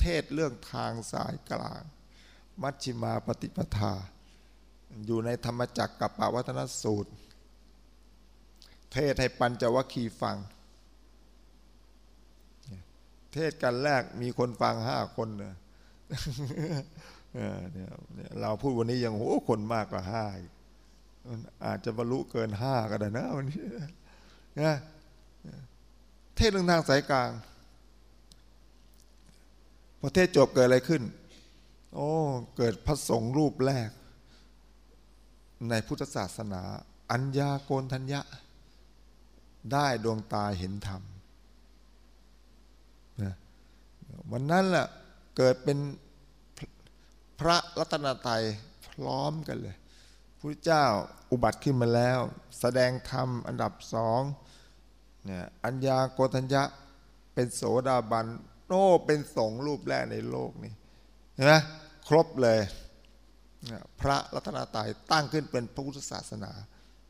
เทศเรื่องทางสายกลาง มัชชิมาปฏิปทา อยู่ในธรรมจักรกับปวัตนสูตร เทศให้ปัญจวัคคีย์ฟัง เทศกันแรกมีคนฟังห้าคนเนี่ยเราพูดวันนี้ยังโอ้คนมากกว่าห้าอาจจะบรรลุเกินห้าก็ได้นะวันนี้นะเทศเรื่องทางสายกลางพอเทศจบเกิดอะไรขึ้น โอ้ เกิดพระสงฆ์รูปแรก ในพุทธศาสนา อัญญาโกนทัญญะ ได้ดวงตาเห็นธรรมนะวันนั้นแหละเกิดเป็นพระรัตนตรัยพร้อมกันเลยพระเจ้าอุบัติขึ้นมาแล้ว แสดงธรรมอันดับสองเนี่ยอัญญาโกทัญญะเป็นโสดาบันโอ้เป็นสงรูปแรกในโลกนี้เห็นไหมครบเลย พระรัตนตรัยตั้งขึ้นเป็นพระพุทธศาสนา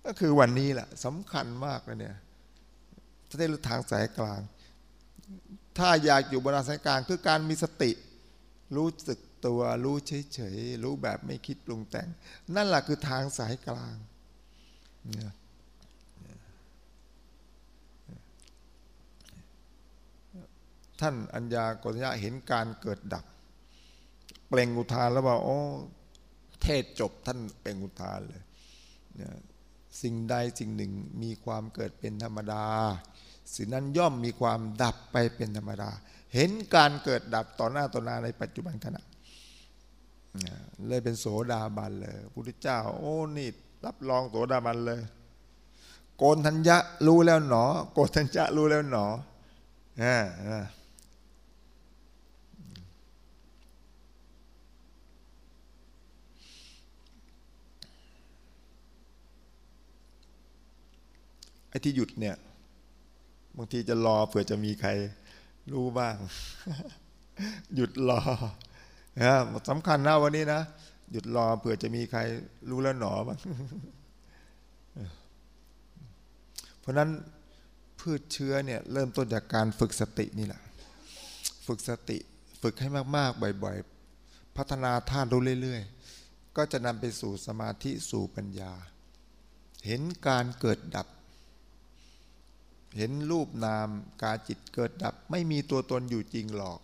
ก็คือวันนี้แหละสำคัญมากเลยเนี่ยถ้าได้รู้ทางสายกลาง ถ้าอยากอยู่บนสายกลางคือการมีสติ รู้สึกตัวรู้เฉยๆรู้แบบไม่คิดปรุงแต่ง นั่นแหละคือทางสายกลางเนี่ยท่านอัญญากรญญาเห็นการเกิดดับ เปล่งอุทานแล้วว่าโอ้ เทศจบท่านเปล่งอุทานเลยสิ่งใดสิ่งหนึ่งมีความเกิดเป็นธรรมดา สิ่งนั้นย่อมมีความดับไปเป็นธรรมดา เห็นการเกิดดับต่อหน้าต่อนาในปัจจุบันขณะเลยเป็นโสดาบันเลยพุทธเจ้า โอ้นี่รับรองโสดาบันเลย โกนทัญญะรู้แล้วหนอ โกนทัญญะรู้แล้วหนออ่า ไอ้ที่หยุดเนี่ย บางทีจะรอเผื่อจะมีใครรู้บ้าง หยุดรอนะสำคัญนะวันนี้นะ หยุดรอเผื่อจะมีใครรู้แล้วหนอบ้างเพราะนั้นพืชเชื้อเนี่ยเริ่มต้นจากการฝึกสตินี่แหละ ฝึกสติฝึกให้มากๆ บ่อยๆ พัฒนาท่ารู้เรื่อยๆ ก็จะนำไปสู่สมาธิสู่ปัญญา เห็นการเกิดดับ เห็นรูปนามกาจิตเกิดดับ ไม่มีตัวตนอยู่จริงหรอก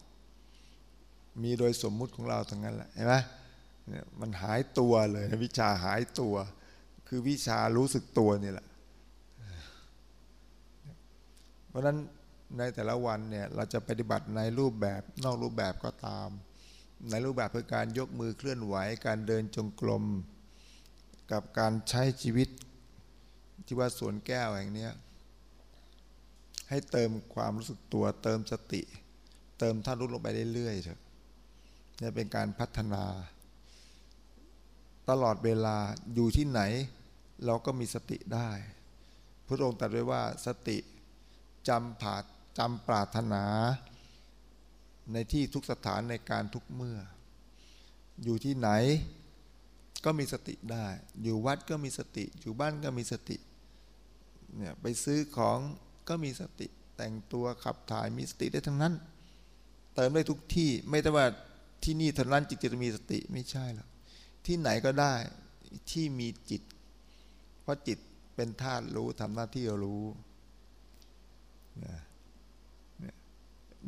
มีโดยสมมุติของเราทั้งนั้นแหละเห็นไหมเนี่ยมันหายตัวเลยวิชาหายตัว คือวิชารู้สึกตัวนี่แหละ เพราะนั้นในแต่ละวันเนี่ยเราจะปฏิบัติในรูปแบบนอกรูปแบบก็ตาม ในรูปแบบเพื่อการยกมือเคลื่อนไหวการเดินจงกรมกับการใช้ชีวิตที่ว่าสวนแก้วอย่างเนี้ย ให้เติมความรู้สึกตัว เติมสติ เติมท่ารู้ลงไปเรื่อยๆเถอะเนี่ยเป็นการพัฒนา ตลอดเวลาอยู่ที่ไหน เราก็มีสติได้ พระองค์ตรัสไว้ว่าสติจำผาดจำปรารถนา ในที่ทุกสถานในการทุกเมื่อ อยู่ที่ไหนก็มีสติได้ อยู่วัดก็มีสติ อยู่บ้านก็มีสติ เนี่ยไปซื้อของ ก็มีสติแต่งตัวขับถ่ายมีสติได้ทั้งนั้น เติมได้ทุกที่ไม่ได้ว่าที่นี่เท่านั้นจิตจะมีสติไม่ใช่หรอกที่ไหนก็ได้ที่มีจิต เพราะจิตเป็นธาตุรู้ทำหน้าที่รู้เนี่ย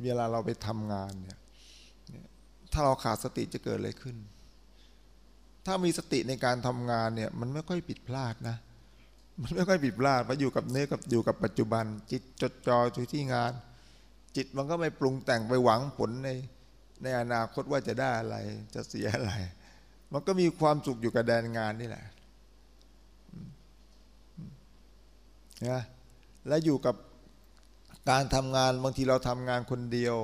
เวลาเราไปทำงานเนี่ยถ้าเราขาดสติจะเกิดอะไรขึ้น ถ้ามีสติในการทำงานเนี่ย มันไม่ค่อยผิดพลาดนะ มันไม่ค่อยผิดพลาดเพราะอยู่กับเนื้อกับอยู่กับปัจจุบัน จิตจดจ่ออยู่ที่งาน จิตมันก็ไม่ปรุงแต่งไปหวังผลในในอนาคตว่าจะได้อะไร จะเสียอะไร มันก็มีความสุขอยู่กับแดนงานนี่แหละนะและอยู่กับการทำงานบางทีเราทำงานคนเดียว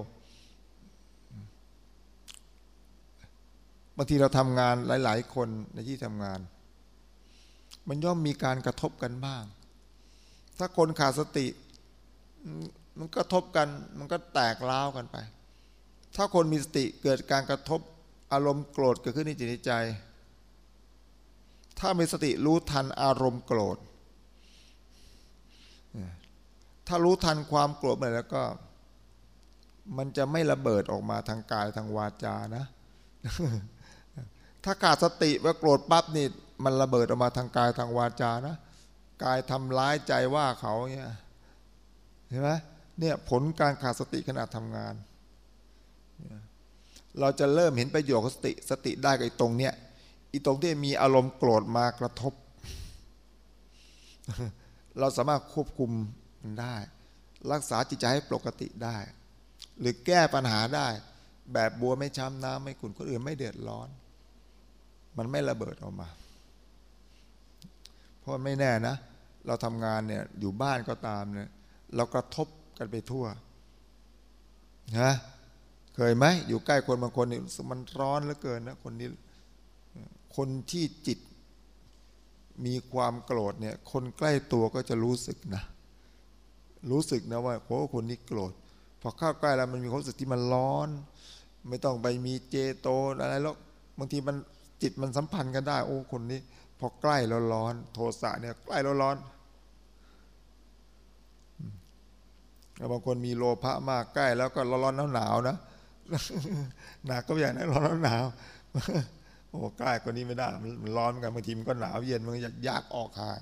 บางทีเราทำงานหลาย ๆ คนในที่ทำงาน มันย่อมมีการกระทบกันบ้าง ถ้าคนขาดสติ มันกระทบกัน มันก็แตกล้าวกันไป ถ้าคนมีสติเกิดการกระทบอารมณ์โกรธเกิดขึ้นในจิตในใจถ้ามีสติรู้ทันอารมณ์โกรธ ถ้ารู้ทันความโกรธไปแล้วก็ มันจะไม่ระเบิดออกมาทางกายทางวาจานะ ถ้าขาดสติว่าโกรธปั๊บนี่ มันระเบิดออกมาทางกายทางวาจานะกายทำร้ายใจว่าเขาเนี่ยเห็นไหมเนี่ยผลการขาดสติขณะทำงาน เราจะเริ่มเห็นประโยชน์สติสติได้กับตรงเนี้ยอีตรงที่มีอารมณ์โกรธมากระทบ เราสามารถควบคุมมันได้ รักษาจิตใจให้ปกติได้ หรือแก้ปัญหาได้ แบบบัวไม่ช้ำน้ำไม่ขุ่นคนอื่นไม่เดือดร้อน มันไม่ระเบิดออกมา ราะไม่แน่นะ เราทำงานเนี่ยอยู่บ้านก็ตามเนี่ยเรากระทบกันไปทั่วนะเคยไหมอยู่ใกล้คนบางคนนี่มันร้อนเหลือเกินนะคนนี้คนที่จิตมีความโกรธเนี่ย คนใกล้ตัวก็จะรู้สึกนะ รู้สึกนะว่าโอ้คนนี้โกรธพอเข้าใกล้แล้วมันมีความรู้สึกที่มันร้อน ไม่ต้องไปมีเจโตอะไรแล้วบางทีมันจิตมันสัมพันธ์กันได้ โอ้คนนี้ พอใกล้แล้วร้อน โทสะเนี่ยใกล้แล้วร้อนบางคนมีโลภะมากใกล้ แล้วก็ร้อนหนาวๆนะหนักก็อย่างนั้นร้อนหนาวโอ้ใกล้คนนี้ไม่ได้มันร้อนกันบางทีมันก็หนาวเย็นมันอยากออกหาย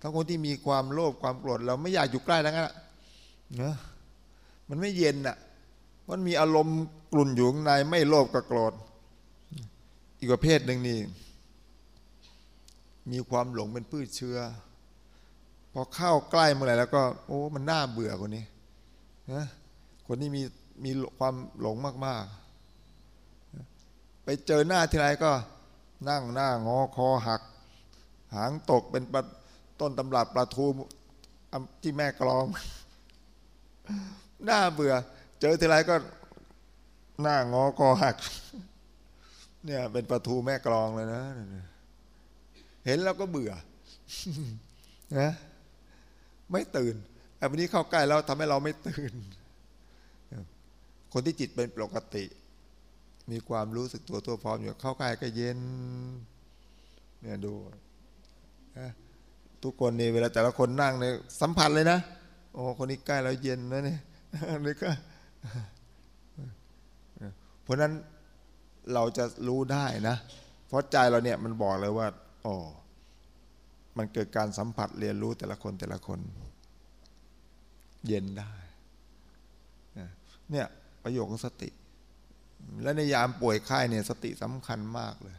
ถ้าคนที่มีความโลภความโกรธเราไม่อยากอยู่ใกล้แล้วนะนะมันไม่เย็นอะมันมีอารมณ์กลุ่นอยู่ข้างในไม่โลภกับโกรธอีกประเภทหนึ่งนี่ มีความหลงเป็นพืชเชื้อ พอเข้าใกล้เมื่อไหร่แล้วก็ โอ้มันน่าเบื่อคนนี้นะคนนี้มีมีความหลงมากๆ ไปเจอหน้าทีไรก็นั่งหน้างอคอหัก หางตกเป็นปต้นตำรับปลาทูที่แม่กลองน่าเบื่อ เจอทีไรก็หน้างอคอหัก เนี่ยเป็นปลาทูแม่กลองเลยนะ เห็นแล้วก็เบื่อนะไม่ตื่นไอ้วันนี้เข้าใกล้แล้วทำให้เราไม่ตื่น คนที่จิตเป็นปกติ มีความรู้สึกตัวตัวพร้อมอยู่เข้าใกล้ก็เย็น เนี่ยดูนะทุกคนนี่เวลาแต่ละคนนั่งเนี่ยสัมผัสเลยนะโอ้คนนี้ใกล้แล้วเย็นนะเนี่ยนี่ก็เพราะนั้นเราจะรู้ได้นะ เพราะใจเราเนี่ยมันบอกเลยว่า อ๋อมันเกิดการสัมผัสเรียนรู้แต่ละคนแต่ละคน เย็นได้เนี่ยประโยชน์ของสติ และในยามป่วยไข้เนี่ยสติสำคัญมากเลย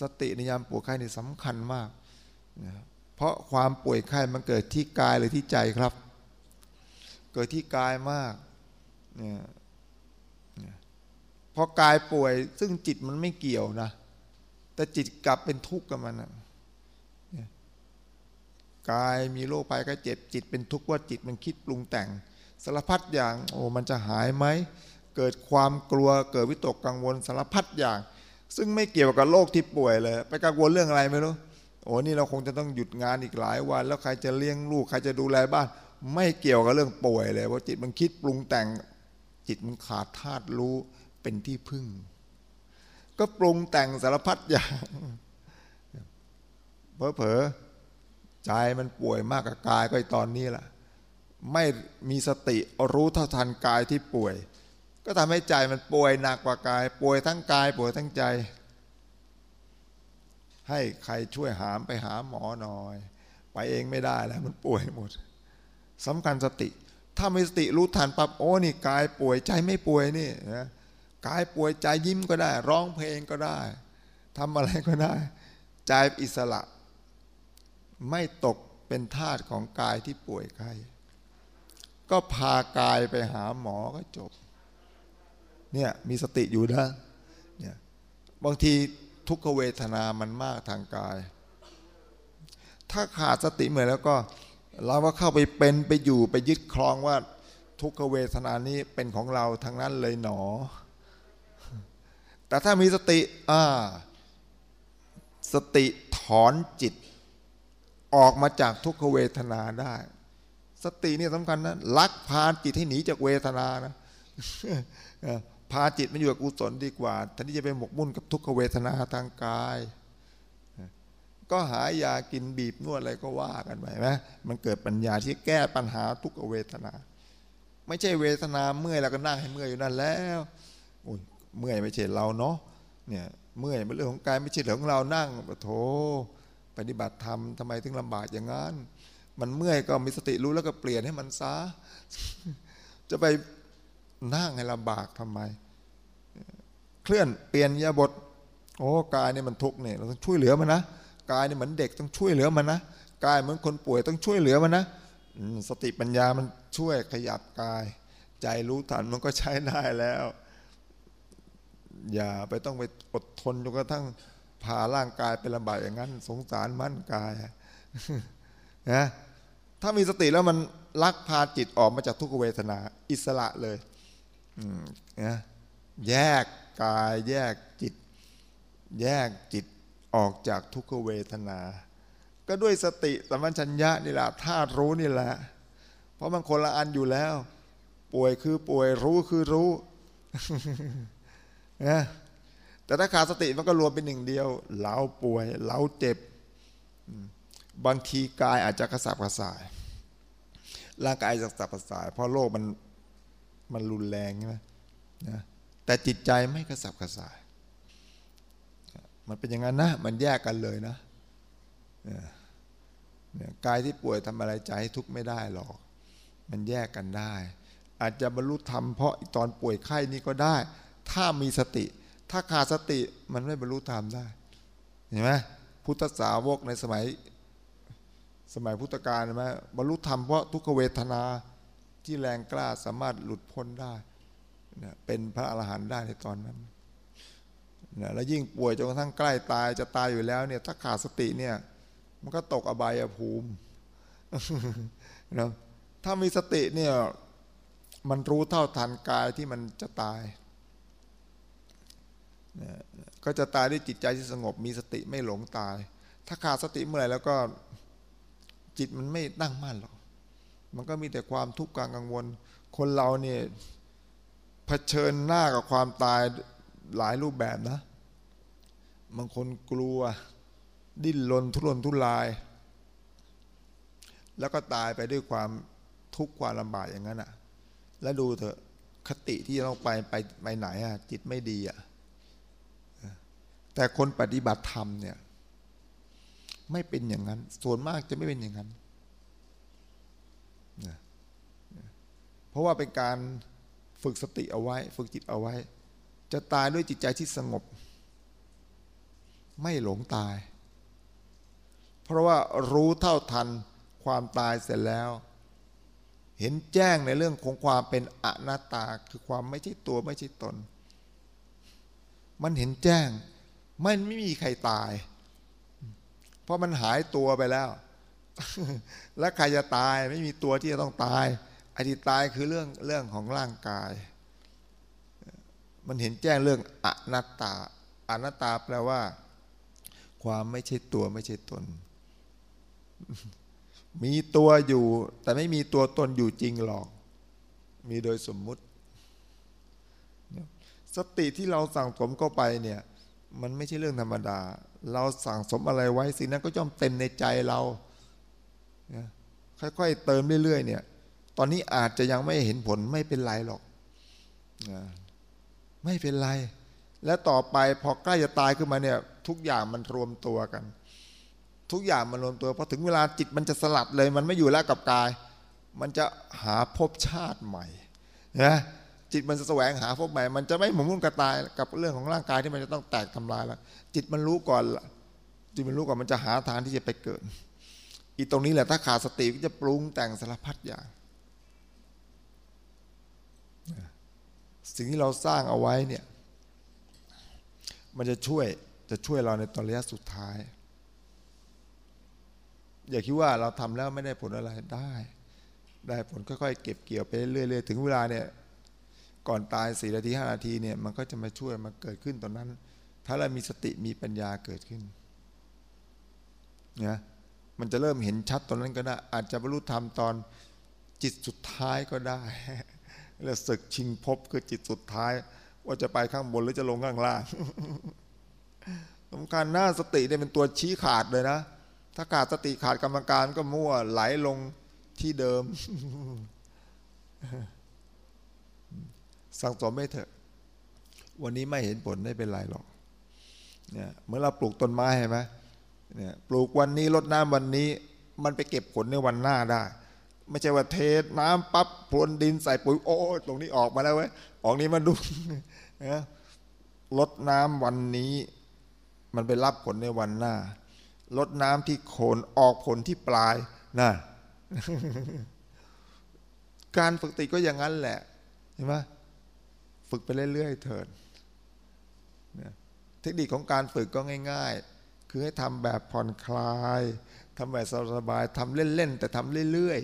สติในยามป่วยไข้เนี่ยสำคัญมากนะเพราะความป่วยไข้มันเกิดที่กายหรือที่ใจครับ เกิดที่กายมากเนี่ยพอกายป่วยซึ่งจิตมันไม่เกี่ยวนะ แต่จิตกลับเป็นทุกข์กับมันนะกายมีโรคภัยก็เจ็บจิตเป็นทุกข์ว่าจิตมันคิดปรุงแต่ง สารพัดอย่าง โอ้มันจะหายไหมเกิดความกลัวเกิดวิตกกังวลสารพัดอย่าง ซึ่งไม่เกี่ยวกับโรคที่ป่วยเลย ไปกังวลเรื่องอะไรไม่รู้โอ้นี่เราคงจะต้องหยุดงานอีกหลายวัน แล้วใครจะเลี้ยงลูกใครจะดูแลบ้าน ไม่เกี่ยวกับเรื่องป่วยเลยเพราจิตมันคิดปรุงแต่งจิตมันขาดธาตุรู้เป็นที่พึ่ง ก็ปรุงแต่งสารพัดอย่างเพอเผลอใจมันป่วยมากกับกายก็ไอตอนนี้แหละไม่มีสติรู้เท่าทันกายที่ป่วย ก็ทำให้ใจมันป่วยหนักกว่ากาย ป่วยทั้งกาย ป่วยทั้งใจ ให้ใครช่วยหามไปหาหมอหน่อย ไปเองไม่ได้แล้วมันป่วยหมดสำคัญสติ ถ้าไมีสติรู้ทันปั๊บโอ้นี่กายป่วยใจไม่ป่วยนี่นะ กายป่วยใจยิ้มก็ได้ ร้องเพลงก็ได้ทำอะไรก็ได้ ใจอิสระ ไม่ตกเป็นทาสของกายที่ป่วยไข้ก็พากายไปหาหมอก็จบ เนี่ยมีสติอยู่นะเนี่ยบางทีทุกขเวทนามันมากทางกาย ถ้าขาดสติเหมือนแล้วก็ เราก็เข้าไปเป็นไปอยู่ไปยึดครองว่าทุกขเวทนานี้เป็นของเราทั้งนั้นเลยหนอ แต่ถ้ามีสติอ่าสติถอนจิต ออกมาจากทุกขเวทนาได้ สตินี่สำคัญนะลักพาจิตให้หนีจากเวทนานะพาจิตมาอยู่กับกุศลดีกว่าแทนที่จะไปหมกมุ่นกับทุกขเวทนาทางกาย ก็หายากินบีบนวดอะไรก็ว่ากันไปไหมมันเกิดปัญญาที่แก้ปัญหาทุกขเวทนา ไม่ใช่เวทนาเมื่อยแล้วก็นั่งให้เมื่อยอยู่นั่นแล้วอ้ย เมื่อยไม่ใช่เราเนาะเนี่ยเมื่อยเป็นเรื่องของกายไม่ใช่เรื่องของเรานั่งโถปฏิบัติธรรมทำไมถึงลำบากอย่างนั้น มันเมื่อยก็มีสติรู้แล้วก็เปลี่ยนให้มันซาจะไปนั่งให้ลำบากทำไม เคลื่อนเปลี่ยนยาบทโอ้กายเนี่ยมันทุกเนี่ยเราต้องช่วยเหลือมันนะกายเนี่ยเหมือนเด็กต้องช่วยเหลือมันนะกายเหมือนคนป่วยต้องช่วยเหลือมันนะสติปัญญามันช่วยขยับกาย ใจรู้ทันมันก็ใช้ได้แล้ว อย่าไปต้องไปอดทนจนกระทั่งพาร่างกายไปลำบากอย่างนั้น สงสารมั่นกายนะถ้ามีสติแล้วมันลักพาจิตออกมาจากทุกเวทนา อิสระเลยนะแยกกายแยกจิต แยกจิตออกจากทุกเวทนา ก็ด้วยสติสัมปชัญญะนี่แหละธาตุรู้นี่แหละ เพราะมันคนละอันอยู่แล้ว ป่วยคือป่วยรู้คือรู้ นะแต่ถ้าขาดสติมันก็รวมเป็นหนึ่งเดียวเราป่วยเราเจ็บบางทีกายอาจจะกระสับกระส่าย ร่างกายจะกระสับกระส่าย เพราะโรคมันมันรุนแรงใช่ไหมนะแต่จิตใจไม่กระสับกระส่าย มันเป็นอย่างนั้นนะ มันแยกกันเลยนะเนี่ยกายที่ป่วยทำอะไรใจให้ทุกข์ไม่ได้หรอก มันแยกกันได้ อาจจะบรรลุธรรมเพราะตอนป่วยไข้นี้ก็ได้ ถ้ามีสติ ถ้าขาดสติมันไม่บรรลุธรรมได้เห็นไหมพุทธสาวกในสมัยสมัยพุทธกาลใช่ไหมบรรลุธรรมเพราะทุกขเวทนาที่แรงกล้าสามารถหลุดพ้นได้นะเป็นพระอรหันต์ได้ในตอนนั้นนะแล้วยิ่งป่วยจนกระทั่งใกล้ตายจะตายอยู่แล้วเนี่ยถ้าขาดสติเนี่ยมันก็ตกอบายภูมินะถ้ามีสติเนี่ยมันรู้เท่าทันกายที่มันจะตาย ก็จะตายด้วยจิตใจที่สงบมีสติไม่หลงตาย ถ้าขาดสติเมื่อไหร่แล้วก็จิตมันไม่ตั้งมั่นหรอก มันก็มีแต่ความทุกข์การกังวล คนเราเนี่ยเผชิญหน้ากับความตายหลายรูปแบบนะ บางคนกลัว ดิ้นรนทุรนทุราย แล้วก็ตายไปด้วยความทุกข์ความลำบากอย่างนั้นอะ แล้วดูเถอะคติที่จะต้องไปไปไปไหนอะ จิตไม่ดีอะ แต่คนปฏิบัติธรรมเนี่ย ไม่เป็นอย่างนั้น ส่วนมากจะไม่เป็นอย่างนั้นเพราะว่าเป็นการฝึกสติเอาไว้ ฝึกจิตเอาไว้ จะตายด้วยจิตใจที่สงบ ไม่หลงตาย เพราะว่ารู้เท่าทันความตายเสร็จแล้ว เห็นแจ้งในเรื่องของความเป็นอนัตตาคือความไม่ใช่ตัวไม่ใช่ตน มันเห็นแจ้ง มันไม่มีใครตาย เพราะมันหายตัวไปแล้ว แล้วใครจะตายไม่มีตัวที่จะต้องตายอดีตตายคือเรื่องเรื่องของร่างกาย มันเห็นแจ้งเรื่องอนัตตาอนัตตาแปลว่า ความไม่ใช่ตัวไม่ใช่ตน มีตัวอยู่ แต่ไม่มีตัวตนอยู่จริงหรอก มีโดยสมมุติ สติที่เราสั่งสมเข้าไปเนี่ย มันไม่ใช่เรื่องธรรมดา เราสั่งสมอะไรไว้สิ่งนั้นก็ย่อมเต็มในใจเราค่อยๆเติมเรื่อยๆเนี่ย ตอนนี้อาจจะยังไม่เห็นผลไม่เป็นไรหรอกไม่เป็นไร และต่อไปพอใกล้จะตายขึ้นมาเนี่ย ทุกอย่างมันรวมตัวกัน ทุกอย่างมันรวมตัวพอถึงเวลาจิตมันจะสลัดเลย มันไม่อยู่แล้วกับกาย มันจะหาภพชาติใหม่นะ จิตมันแสวงหาภพใหม่ มันจะไม่หมุนมุ่นกระตายกับเรื่องของร่างกายที่มันจะต้องแตกทำลายแล้วจิตมันรู้ก่อนจิตมันรู้ก่อนมันจะหาทางที่จะไปเกิด อีตรงนี้แหละถ้าขาดสติก็จะปรุงแต่งสารพัดอย่าง สิ่งที่เราสร้างเอาไว้เนี่ย มันจะช่วยจะช่วยเราในตอนระยะสุดท้าย อย่าคิดว่าเราทำแล้วไม่ได้ผลอะไรได้ ได้ผลค่อยๆเก็บเกี่ยวไปเรื่อยๆถึงเวลาเนี่ย ก่อนตายสี่นาทีห้านาทีเนี่ยมันก็จะมาช่วยมาเกิดขึ้นตอนนั้น ถ้าเรามีสติมีปัญญาเกิดขึ้นเนี่ยมันจะเริ่มเห็นชัดตอนนั้นก็ได้อาจจะบรรลุธรรมตอนจิตสุดท้ายก็ได้แล้วศึกชิงพบคือจิตสุดท้าย ว่าจะไปข้างบนหรือจะลงข้างล่างสำคัญหน้าสติเนี่ยเป็นตัวชี้ขาดเลยนะ ถ้าขาดสติขาดกรรมการก็มั่วไหลลงที่เดิม สั่งสมไม่เถอะ วันนี้ไม่เห็นผลไม่เป็นไรหรอกเนี่ยเมื่อเราปลูกต้นไม้เห็นไหมเนี่ยปลูกวันนี้รดน้ำวันนี้ มันไปเก็บผลในวันหน้าได้ ไม่ใช่ว่าเทน้ำปั๊บพรวนดินใส่ปุ๋ยโอ้ตรงนี้ออกมาแล้วเว้ยออกนี้มาดูนะลดน้ำวันนี้ มันไปรับผลในวันหน้า ลดน้ำที่โคนออกผลที่ปลายน่ะการฝึกติก็อย่างนั้นแหละเห็นไหม ฝึกไปเรื่อยๆเถิดเทคนิคของการฝึกก็ง่าย ๆ คือให้ทำแบบผ่อนคลายทำแบบสบายๆทำเล่นๆแต่ทำเรื่อย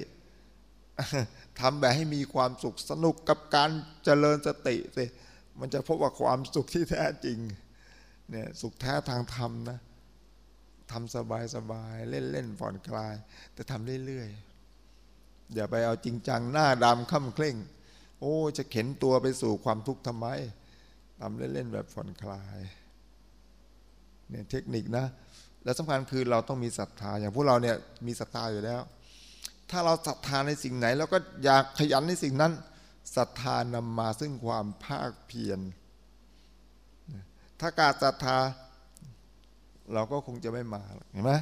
ๆทำแบบให้มีความสุขสนุกกับการเจริญสติสิมันจะพบว่าความสุขที่แท้จริงเนี่ยสุขแท้ทางธรรมนะทำสบายสบายเล่นเล่นผ่อนคลาย แต่ทำเรื่อยๆอย่าไปเอาจริงจังหน้าดำค่ำเคร่ง โอ้จะเข็นตัวไปสู่ความทุกข์ทำไมทำเล่นๆแบบผ่อนคลายเนี่ยเทคนิคนะ และสำคัญคือเราต้องมีศรัทธาอย่างพวกเราเนี่ยมีศรัทธาอยู่แล้ว ถ้าเราศรัทธาในสิ่งไหนเราก็อยากขยันในสิ่งนั้นศรัทธานำมาซึ่งความภาคเพียรถ้าการศรัทธา เราก็คงจะไม่มาเห็นไหม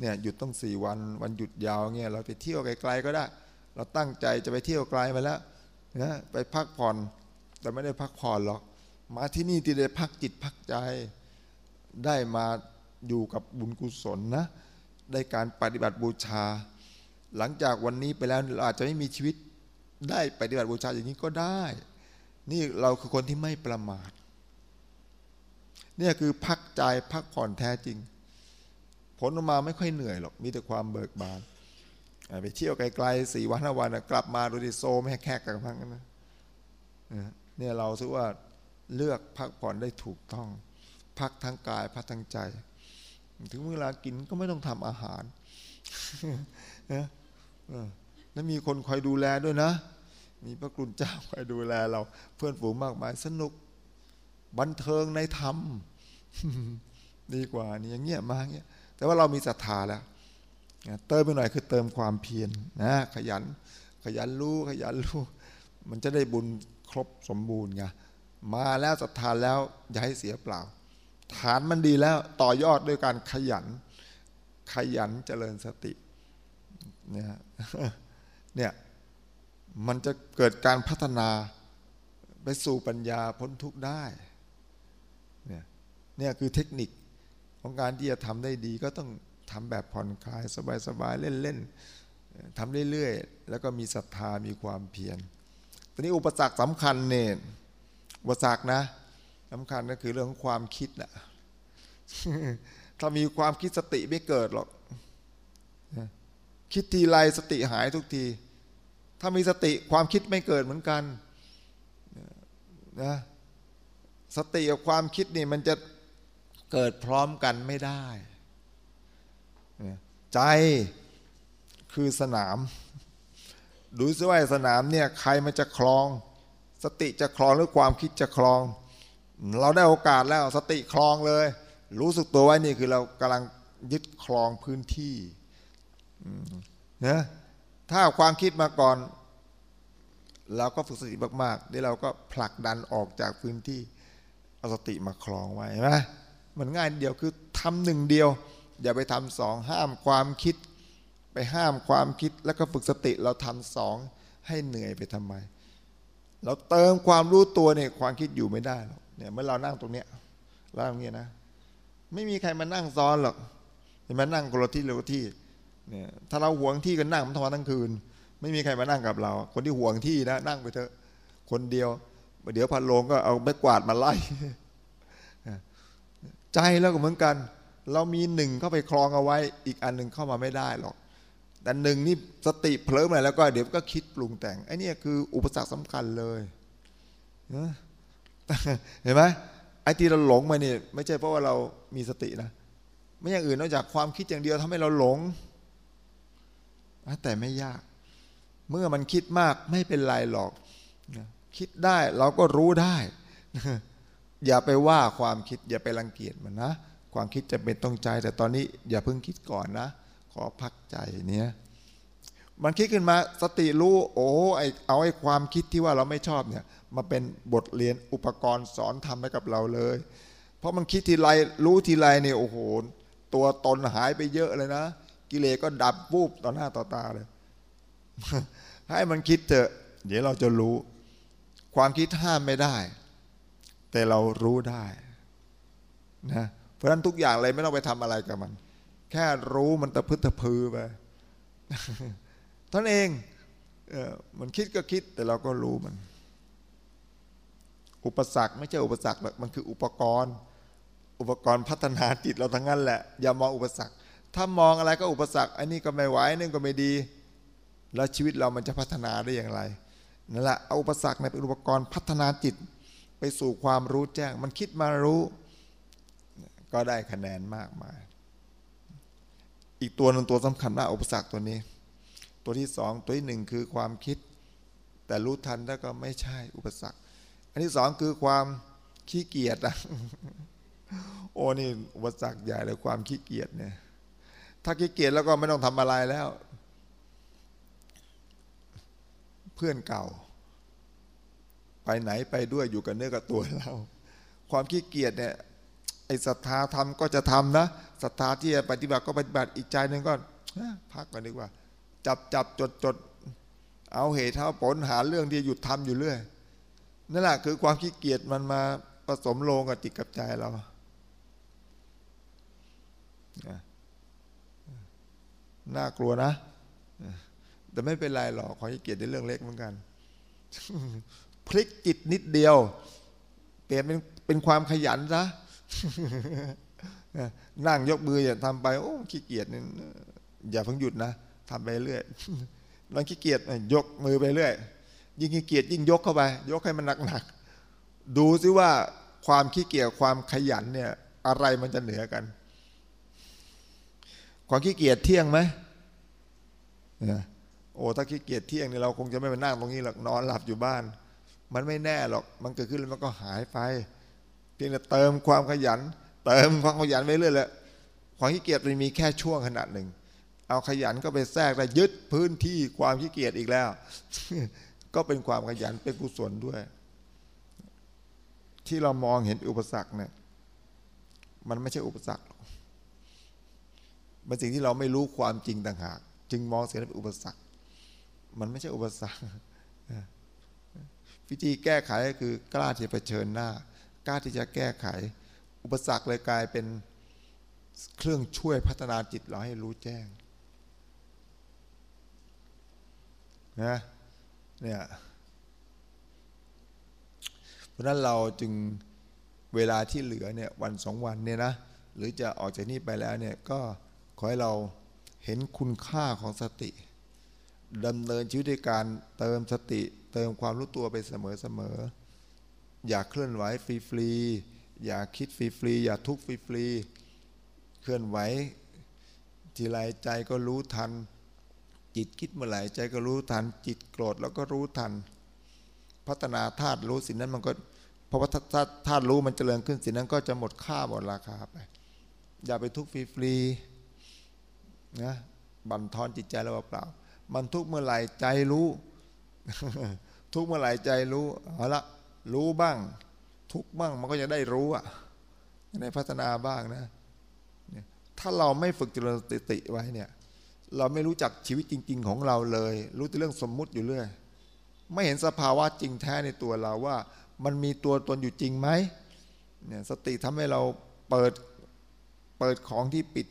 เนี่ยหยุดต้องสี่วันวันหยุดยาวเงี้ยเราไปเที่ยวไกลๆก็ได้ เราตั้งใจจะไปเที่ยวไกลมาแล้ว นะไปพักผ่อน แต่ไม่ได้พักผ่อนหรอก มาที่นี่ที่ได้พักจิตพักใจ ได้มาอยู่กับบุญกุศลนะ ได้การปฏิบัติบูชา หลังจากวันนี้ไปแล้วเราอาจจะไม่มีชีวิตได้ปฏิบัติบูชาอย่างนี้ก็ได้ นี่เราคือคนที่ไม่ประมาทนี่คือพักใจพักผ่อนแท้จริง ผลออกมาไม่ค่อยเหนื่อยหรอกมีแต่ความเบิกบาน ไปเที่ยวไกลๆสี่วันห้าวันกลับมาดูดิโซไม่แค่กันพังนะเนี่ยเราสึกว่าเลือกพักผ่อนได้ถูกต้อง พักทั้งกายพักทั้งใจ ถึงเวลากินก็ไม่ต้องทำอาหารนะแล้วมีคนคอยดูแลด้วยนะ มีพระคุณเจ้าคอยดูแลเราเพื่อนฝูงมากมายสนุก บันเทิงในธรรม ดีกว่านี่อย่างเงี้ยมาเงี้ยแต่ว่าเรามีศรัทธาแล้วนะ เติมไปหน่อยคือเติมความเพียรนะขยัน ขยันรู้ขยันรู้ มันจะได้บุญครบสมบูรณ์ไงมาแล้วศรัทธาแล้วอย่าให้เสียเปล่า ฐานมันดีแล้วต่อยอดด้วยการขยัน ขยันเจริญสติเนี่ยเนี่ยมันจะเกิดการพัฒนาไปสู่ปัญญาพ้นทุกข์ได้เนี่ยเนี่ยคือเทคนิคของการที่จะทำได้ดีก็ต้อง ทำแบบผ่อนคลายสบายๆเล่นๆทำเรื่อยๆ แล้วก็มีศรัทธามีความเพียรตอนนี้อุปสรรคสำคัญเนี่ยอุปสรรคนะสำคัญก็คือเรื่องของความคิดนะถ้ามีความคิดสติไม่เกิดหรอกคิดทีไรสติหายทุกที ถ้ามีสติความคิดไม่เกิดเหมือนกันนะสติกับความคิดนี่มันจะเกิดพร้อมกันไม่ได้ ใจคือสนามดูซิว่าสนามเนี่ยใครมันจะคลอง สติจะคลองหรือความคิดจะคลอง เราได้โอกาสแล้วสติคลองเลย รู้สึกตัวไว้นี่คือเรากำลังยึดคลองพื้นที่นะถ้าความคิดมาก่อน เราก็ฝึกสติมากๆเดี๋ยวเราก็ผลักดันออกจากพื้นที่เอาสติมาคลองไว้ไหมมันง่ายเดียวคือทำหนึ่งเดียว อย่าไปทำสองห้ามความคิด ไปห้ามความคิดแล้วก็ฝึกสติเราทำสองให้เหนื่อยไปทำไม เราเติมความรู้ตัวเนี่ยความคิดอยู่ไม่ได้หรอกเนี่ยเมื่อเรานั่งตรงเนี้ยร่างเนี้ยนะ ไม่มีใครมานั่งซ้อนหรอกเห็นไหมนั่งคนละที่คนละที่เนี่ยถ้าเราห่วงที่กันนั่งมันทั้งวันทั้งคืน ไม่มีใครมานั่งกับเรา คนที่ห่วงที่นะ นั่งไปเถอะคนเดียวเดี๋ยวพันโลงก็เอาไม้กวาดมาไล่ใจแล้วก็เหมือนกัน เรามีหนึ่งเข้าไปคลองเอาไว้ อีกอันหนึ่งเข้ามาไม่ได้หรอก แต่หนึ่งนี่สติเผลอมาแล้วก็เดี๋ยวก็คิดปรุงแต่งไอ้นี่คืออุปสรรคสำคัญเลยเห็นไหมไอ้ที่เราหลงมาเนี่ยไม่ใช่เพราะว่าเรามีสตินะไม่อย่างอื่นนอกจากความคิดอย่างเดียวทำให้เราหลง แต่ไม่ยาก เมื่อมันคิดมากไม่เป็นไรหรอกคิดได้เราก็รู้ได้ อย่าไปว่าความคิด อย่าไปรังเกียจมันนะ ความคิดจะเป็นต้องใจ แต่ตอนนี้อย่าเพิ่งคิดก่อนนะ ขอพักใจเนี้ยมันคิดขึ้นมาสติรู้โอ้ไอเอาไอ้ความคิดที่ว่าเราไม่ชอบเนี่ยมาเป็นบทเรียนอุปกรณ์สอนทำให้กับเราเลย เพราะมันคิดทีไรรู้ทีไรเนี่ยโอ้โห ตัวตนหายไปเยอะเลยนะ กิเลสก็ดับวูบต่อหน้าต่อตาเลย ให้มันคิดเถอะ เดี๋ยวเราจะรู้ ความคิดห้ามไม่ได้ แต่เรารู้ได้นะ เพราะฉะนั้นทุกอย่างเลยไม่ต้องไปทำอะไรกับมัน แค่รู้มันตะพึตะพือไปท่านเองเออมันคิดก็คิดแต่เราก็รู้มัน อุปสรรคไม่ใช่อุปสรรคหรอกมันคืออุปกรณ์ อุปกรณ์พัฒนาจิตเราทั้งนั้นแหละ อย่ามองอุปสรรค ถ้ามองอะไรก็อุปสรรค อันนี้ก็ไม่ไหวนี่ก็ไม่ดี แล้วชีวิตเรามันจะพัฒนาได้อย่างไรนั่นแหละเอาอุปสรรคในเป็นอุปกรณ์พัฒนาจิต ไปสู่ความรู้แจ้ง มันคิดมารู้ ก็ได้คะแนนมากมาย อีกตัวหนึ่งตัวสำคัญมากอุปสรรคตัวนี้ ตัวที่สองตัวที่หนึ่งคือความคิด แต่รู้ทันแล้วก็ไม่ใช่อุปสรรค อันที่สองคือความขี้เกียจอะโอ้นี่อุปสรรคใหญ่เลยความขี้เกียจเนี่ย ถ้าขี้เกียจแล้วก็ไม่ต้องทำอะไรแล้ว เพื่อนเก่า ไปไหนไปด้วยอยู่กับเนื้อกับตัวเรา ความขี้เกียจเนี่ย ไอ้ศรัทธาทำก็จะทำนะศรัทธาที่จะปฏิบัติก็ปฏิบัติอีกใจหนึ่งก็พักกันดีกว่า จับจับจดจดเอาเหตุเท่าผลหาเรื่องที่หยุดทำอยู่เรื่อยนั่นแหละคือความขี้เกียจมันมาผสมลงกับจิตกับใจเราน่ากลัวนะ แต่ไม่เป็นไรหรอกขอให้เกียรติในเรื่องเล็กเหมือนกัน พลิกจิตนิดเดียว เปลี่ยนเป็นเป็นความขยันซะ นั่งยกมืออย่าทำไปโอ้ขี้เกียจนี่อย่าเพิ่งหยุดนะทำไปเรื่อยลองขี้เกียจยกมือไปเรื่อย ยิ่งขี้เกียจยิ่งยกเข้าไป ยกให้มันหนักๆดูซิว่าความขี้เกียจความขยันเนี่ย อะไรมันจะเหนือกัน ความขี้เกียจเที่ยงไหมโอ้ถ้าขี้เกียจเที่ยงเนี่ยเราคงจะไม่มานั่งตรงนี้หรอกนอนหลับอยู่บ้าน มันไม่แน่หรอกมันเกิดขึ้นแล้วมันก็หายไป พียงแต่เติมความขยัน เติมความขยันไปเรื่อยแหละความขี้เกียจมันมีแค่ช่วงขนาดหนึ่ง เอาขยันก็ไปแทรกได้ยึดพื้นที่ความขี้เกียจอีกแล้ว ก็เป็นความขยันเป็นกุศลด้วย ที่เรามองเห็นอุปสรรคเนี่ยมันไม่ใช่อุปสรรคหรอกมันสิ่งที่เราไม่รู้ความจริงต่างหาก จึงมองเสิ่งนั้นเป็นอุปสรรค มันไม่ใช่อุปสรรควิธีแก้ไขก็คือ กล้าที่จะเผชิญหน้า กล้าที่จะแก้ไข อุปสรรคเลยกลายเป็นเครื่องช่วยพัฒนาจิตเราให้รู้แจ้งนะเนี่ยเพราะนั้นเราจึงเวลาที่เหลือเนี่ยวันสองวันเนี่ยนะหรือจะออกจากนี่ไปแล้วเนี่ยก็ขอให้เราเห็นคุณค่าของสติดำเนินชีวิตด้วยการเติมสติ เติมความรู้ตัวไปเสมอๆ อย่าเคลื่อนไหวฟรีๆอย่าคิดฟรีๆอย่าทุกข์ฟรีๆเคลื่อนไหวทีไรใจก็รู้ทัน จิตคิดเมื่อไหร่ใจก็รู้ทัน จิตโกรธแล้วก็รู้ทัน พัฒนาธาตุรู้สิ่งนั้นมันก็เพราะว่าถ้าธาตุรู้มันเจริญขึ้นสิ่งนั้นก็จะหมดค่าหมดราคาไป อย่าไปทุกข์ฟรีๆนะบั่นทอนจิตใจเราเปล่า มันทุกเมื่อไหร่ใจรู้ ทุกเมื่อไหร่ใจรู้เอาละ รู้บ้าง ทุกบ้างมันก็จะได้รู้อะได้พัฒนาบ้างนะถ้าเราไม่ฝึกเจริญสติไว้เนี่ย เราไม่รู้จักชีวิตจริง ๆ ของเราเลย รู้แต่เรื่องสมมุติอยู่เรื่อยไม่เห็นสภาวะจริงแท้ในตัวเราว่า มันมีตัวตนอยู่จริงไหมเนี่ยสติทำให้เราเปิดเปิดของที่ปิด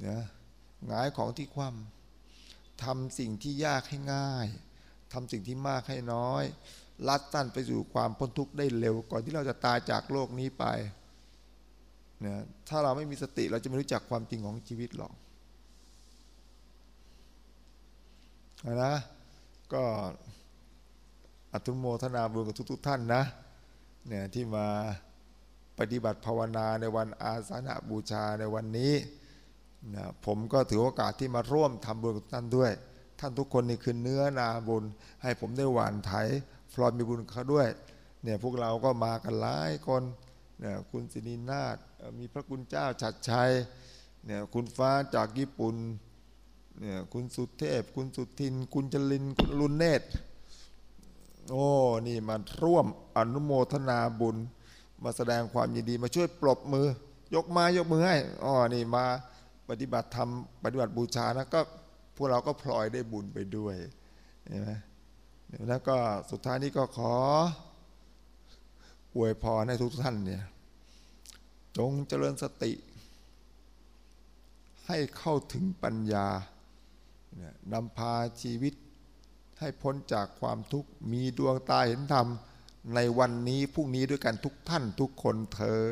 เนี่ยหงายของที่คว่ำทำสิ่งที่ยากให้ง่ายทำสิ่งที่มากให้น้อย ลัดสั้นไปสู่ความพ้นทุกข์ได้เร็ว ก่อนที่เราจะตายจากโลกนี้ไปเนี่ยถ้าเราไม่มีสติเราจะไม่รู้จักความจริงของชีวิตหรอกนะก็อนุโมทนาบุญกับทุกๆทท่านนะเนี่ยที่มาปฏิบัติภาวนาในวันอาสาฬบูชาในวันนี้นะผมก็ถือโอกาสที่มาร่วมทำบุญกับท่านด้วย ท่านทุกคนนี่คือเนื้อนาบุญ ให้ผมได้หวานไถ ฟลอยมีบุญเขาด้วยเนี่ยพวกเราก็มากันหลายคนเนี่ยคุณสินีนาฏมีพระคุณเจ้าฉัดชัยเนี่ยคุณฟ้าจากญี่ปุ่นเนี่ยคุณสุเทพ คุณสุทิน คุณจรินคุณลุนเนตโอ้นี่มาร่วมอนุโมทนาบุญ มาแสดงความยินดีมาช่วยปรบมือ ยกมายกมือให้อ๋อนี่มาปฏิบัติธรรมปฏิบัติบูชานะก็พวกเราก็พลอยได้บุญไปด้วยเห็นไหม แล้วก็สุดท้ายนี้ก็ขออวยพรให้ทุกท่านเนี่ยจงเจริญสติ ให้เข้าถึงปัญญานำพาชีวิตให้พ้นจากความทุกข์มีดวงตาเห็นธรรม ในวันนี้พรุ่งนี้ด้วยกันทุกท่านทุกคนเธอ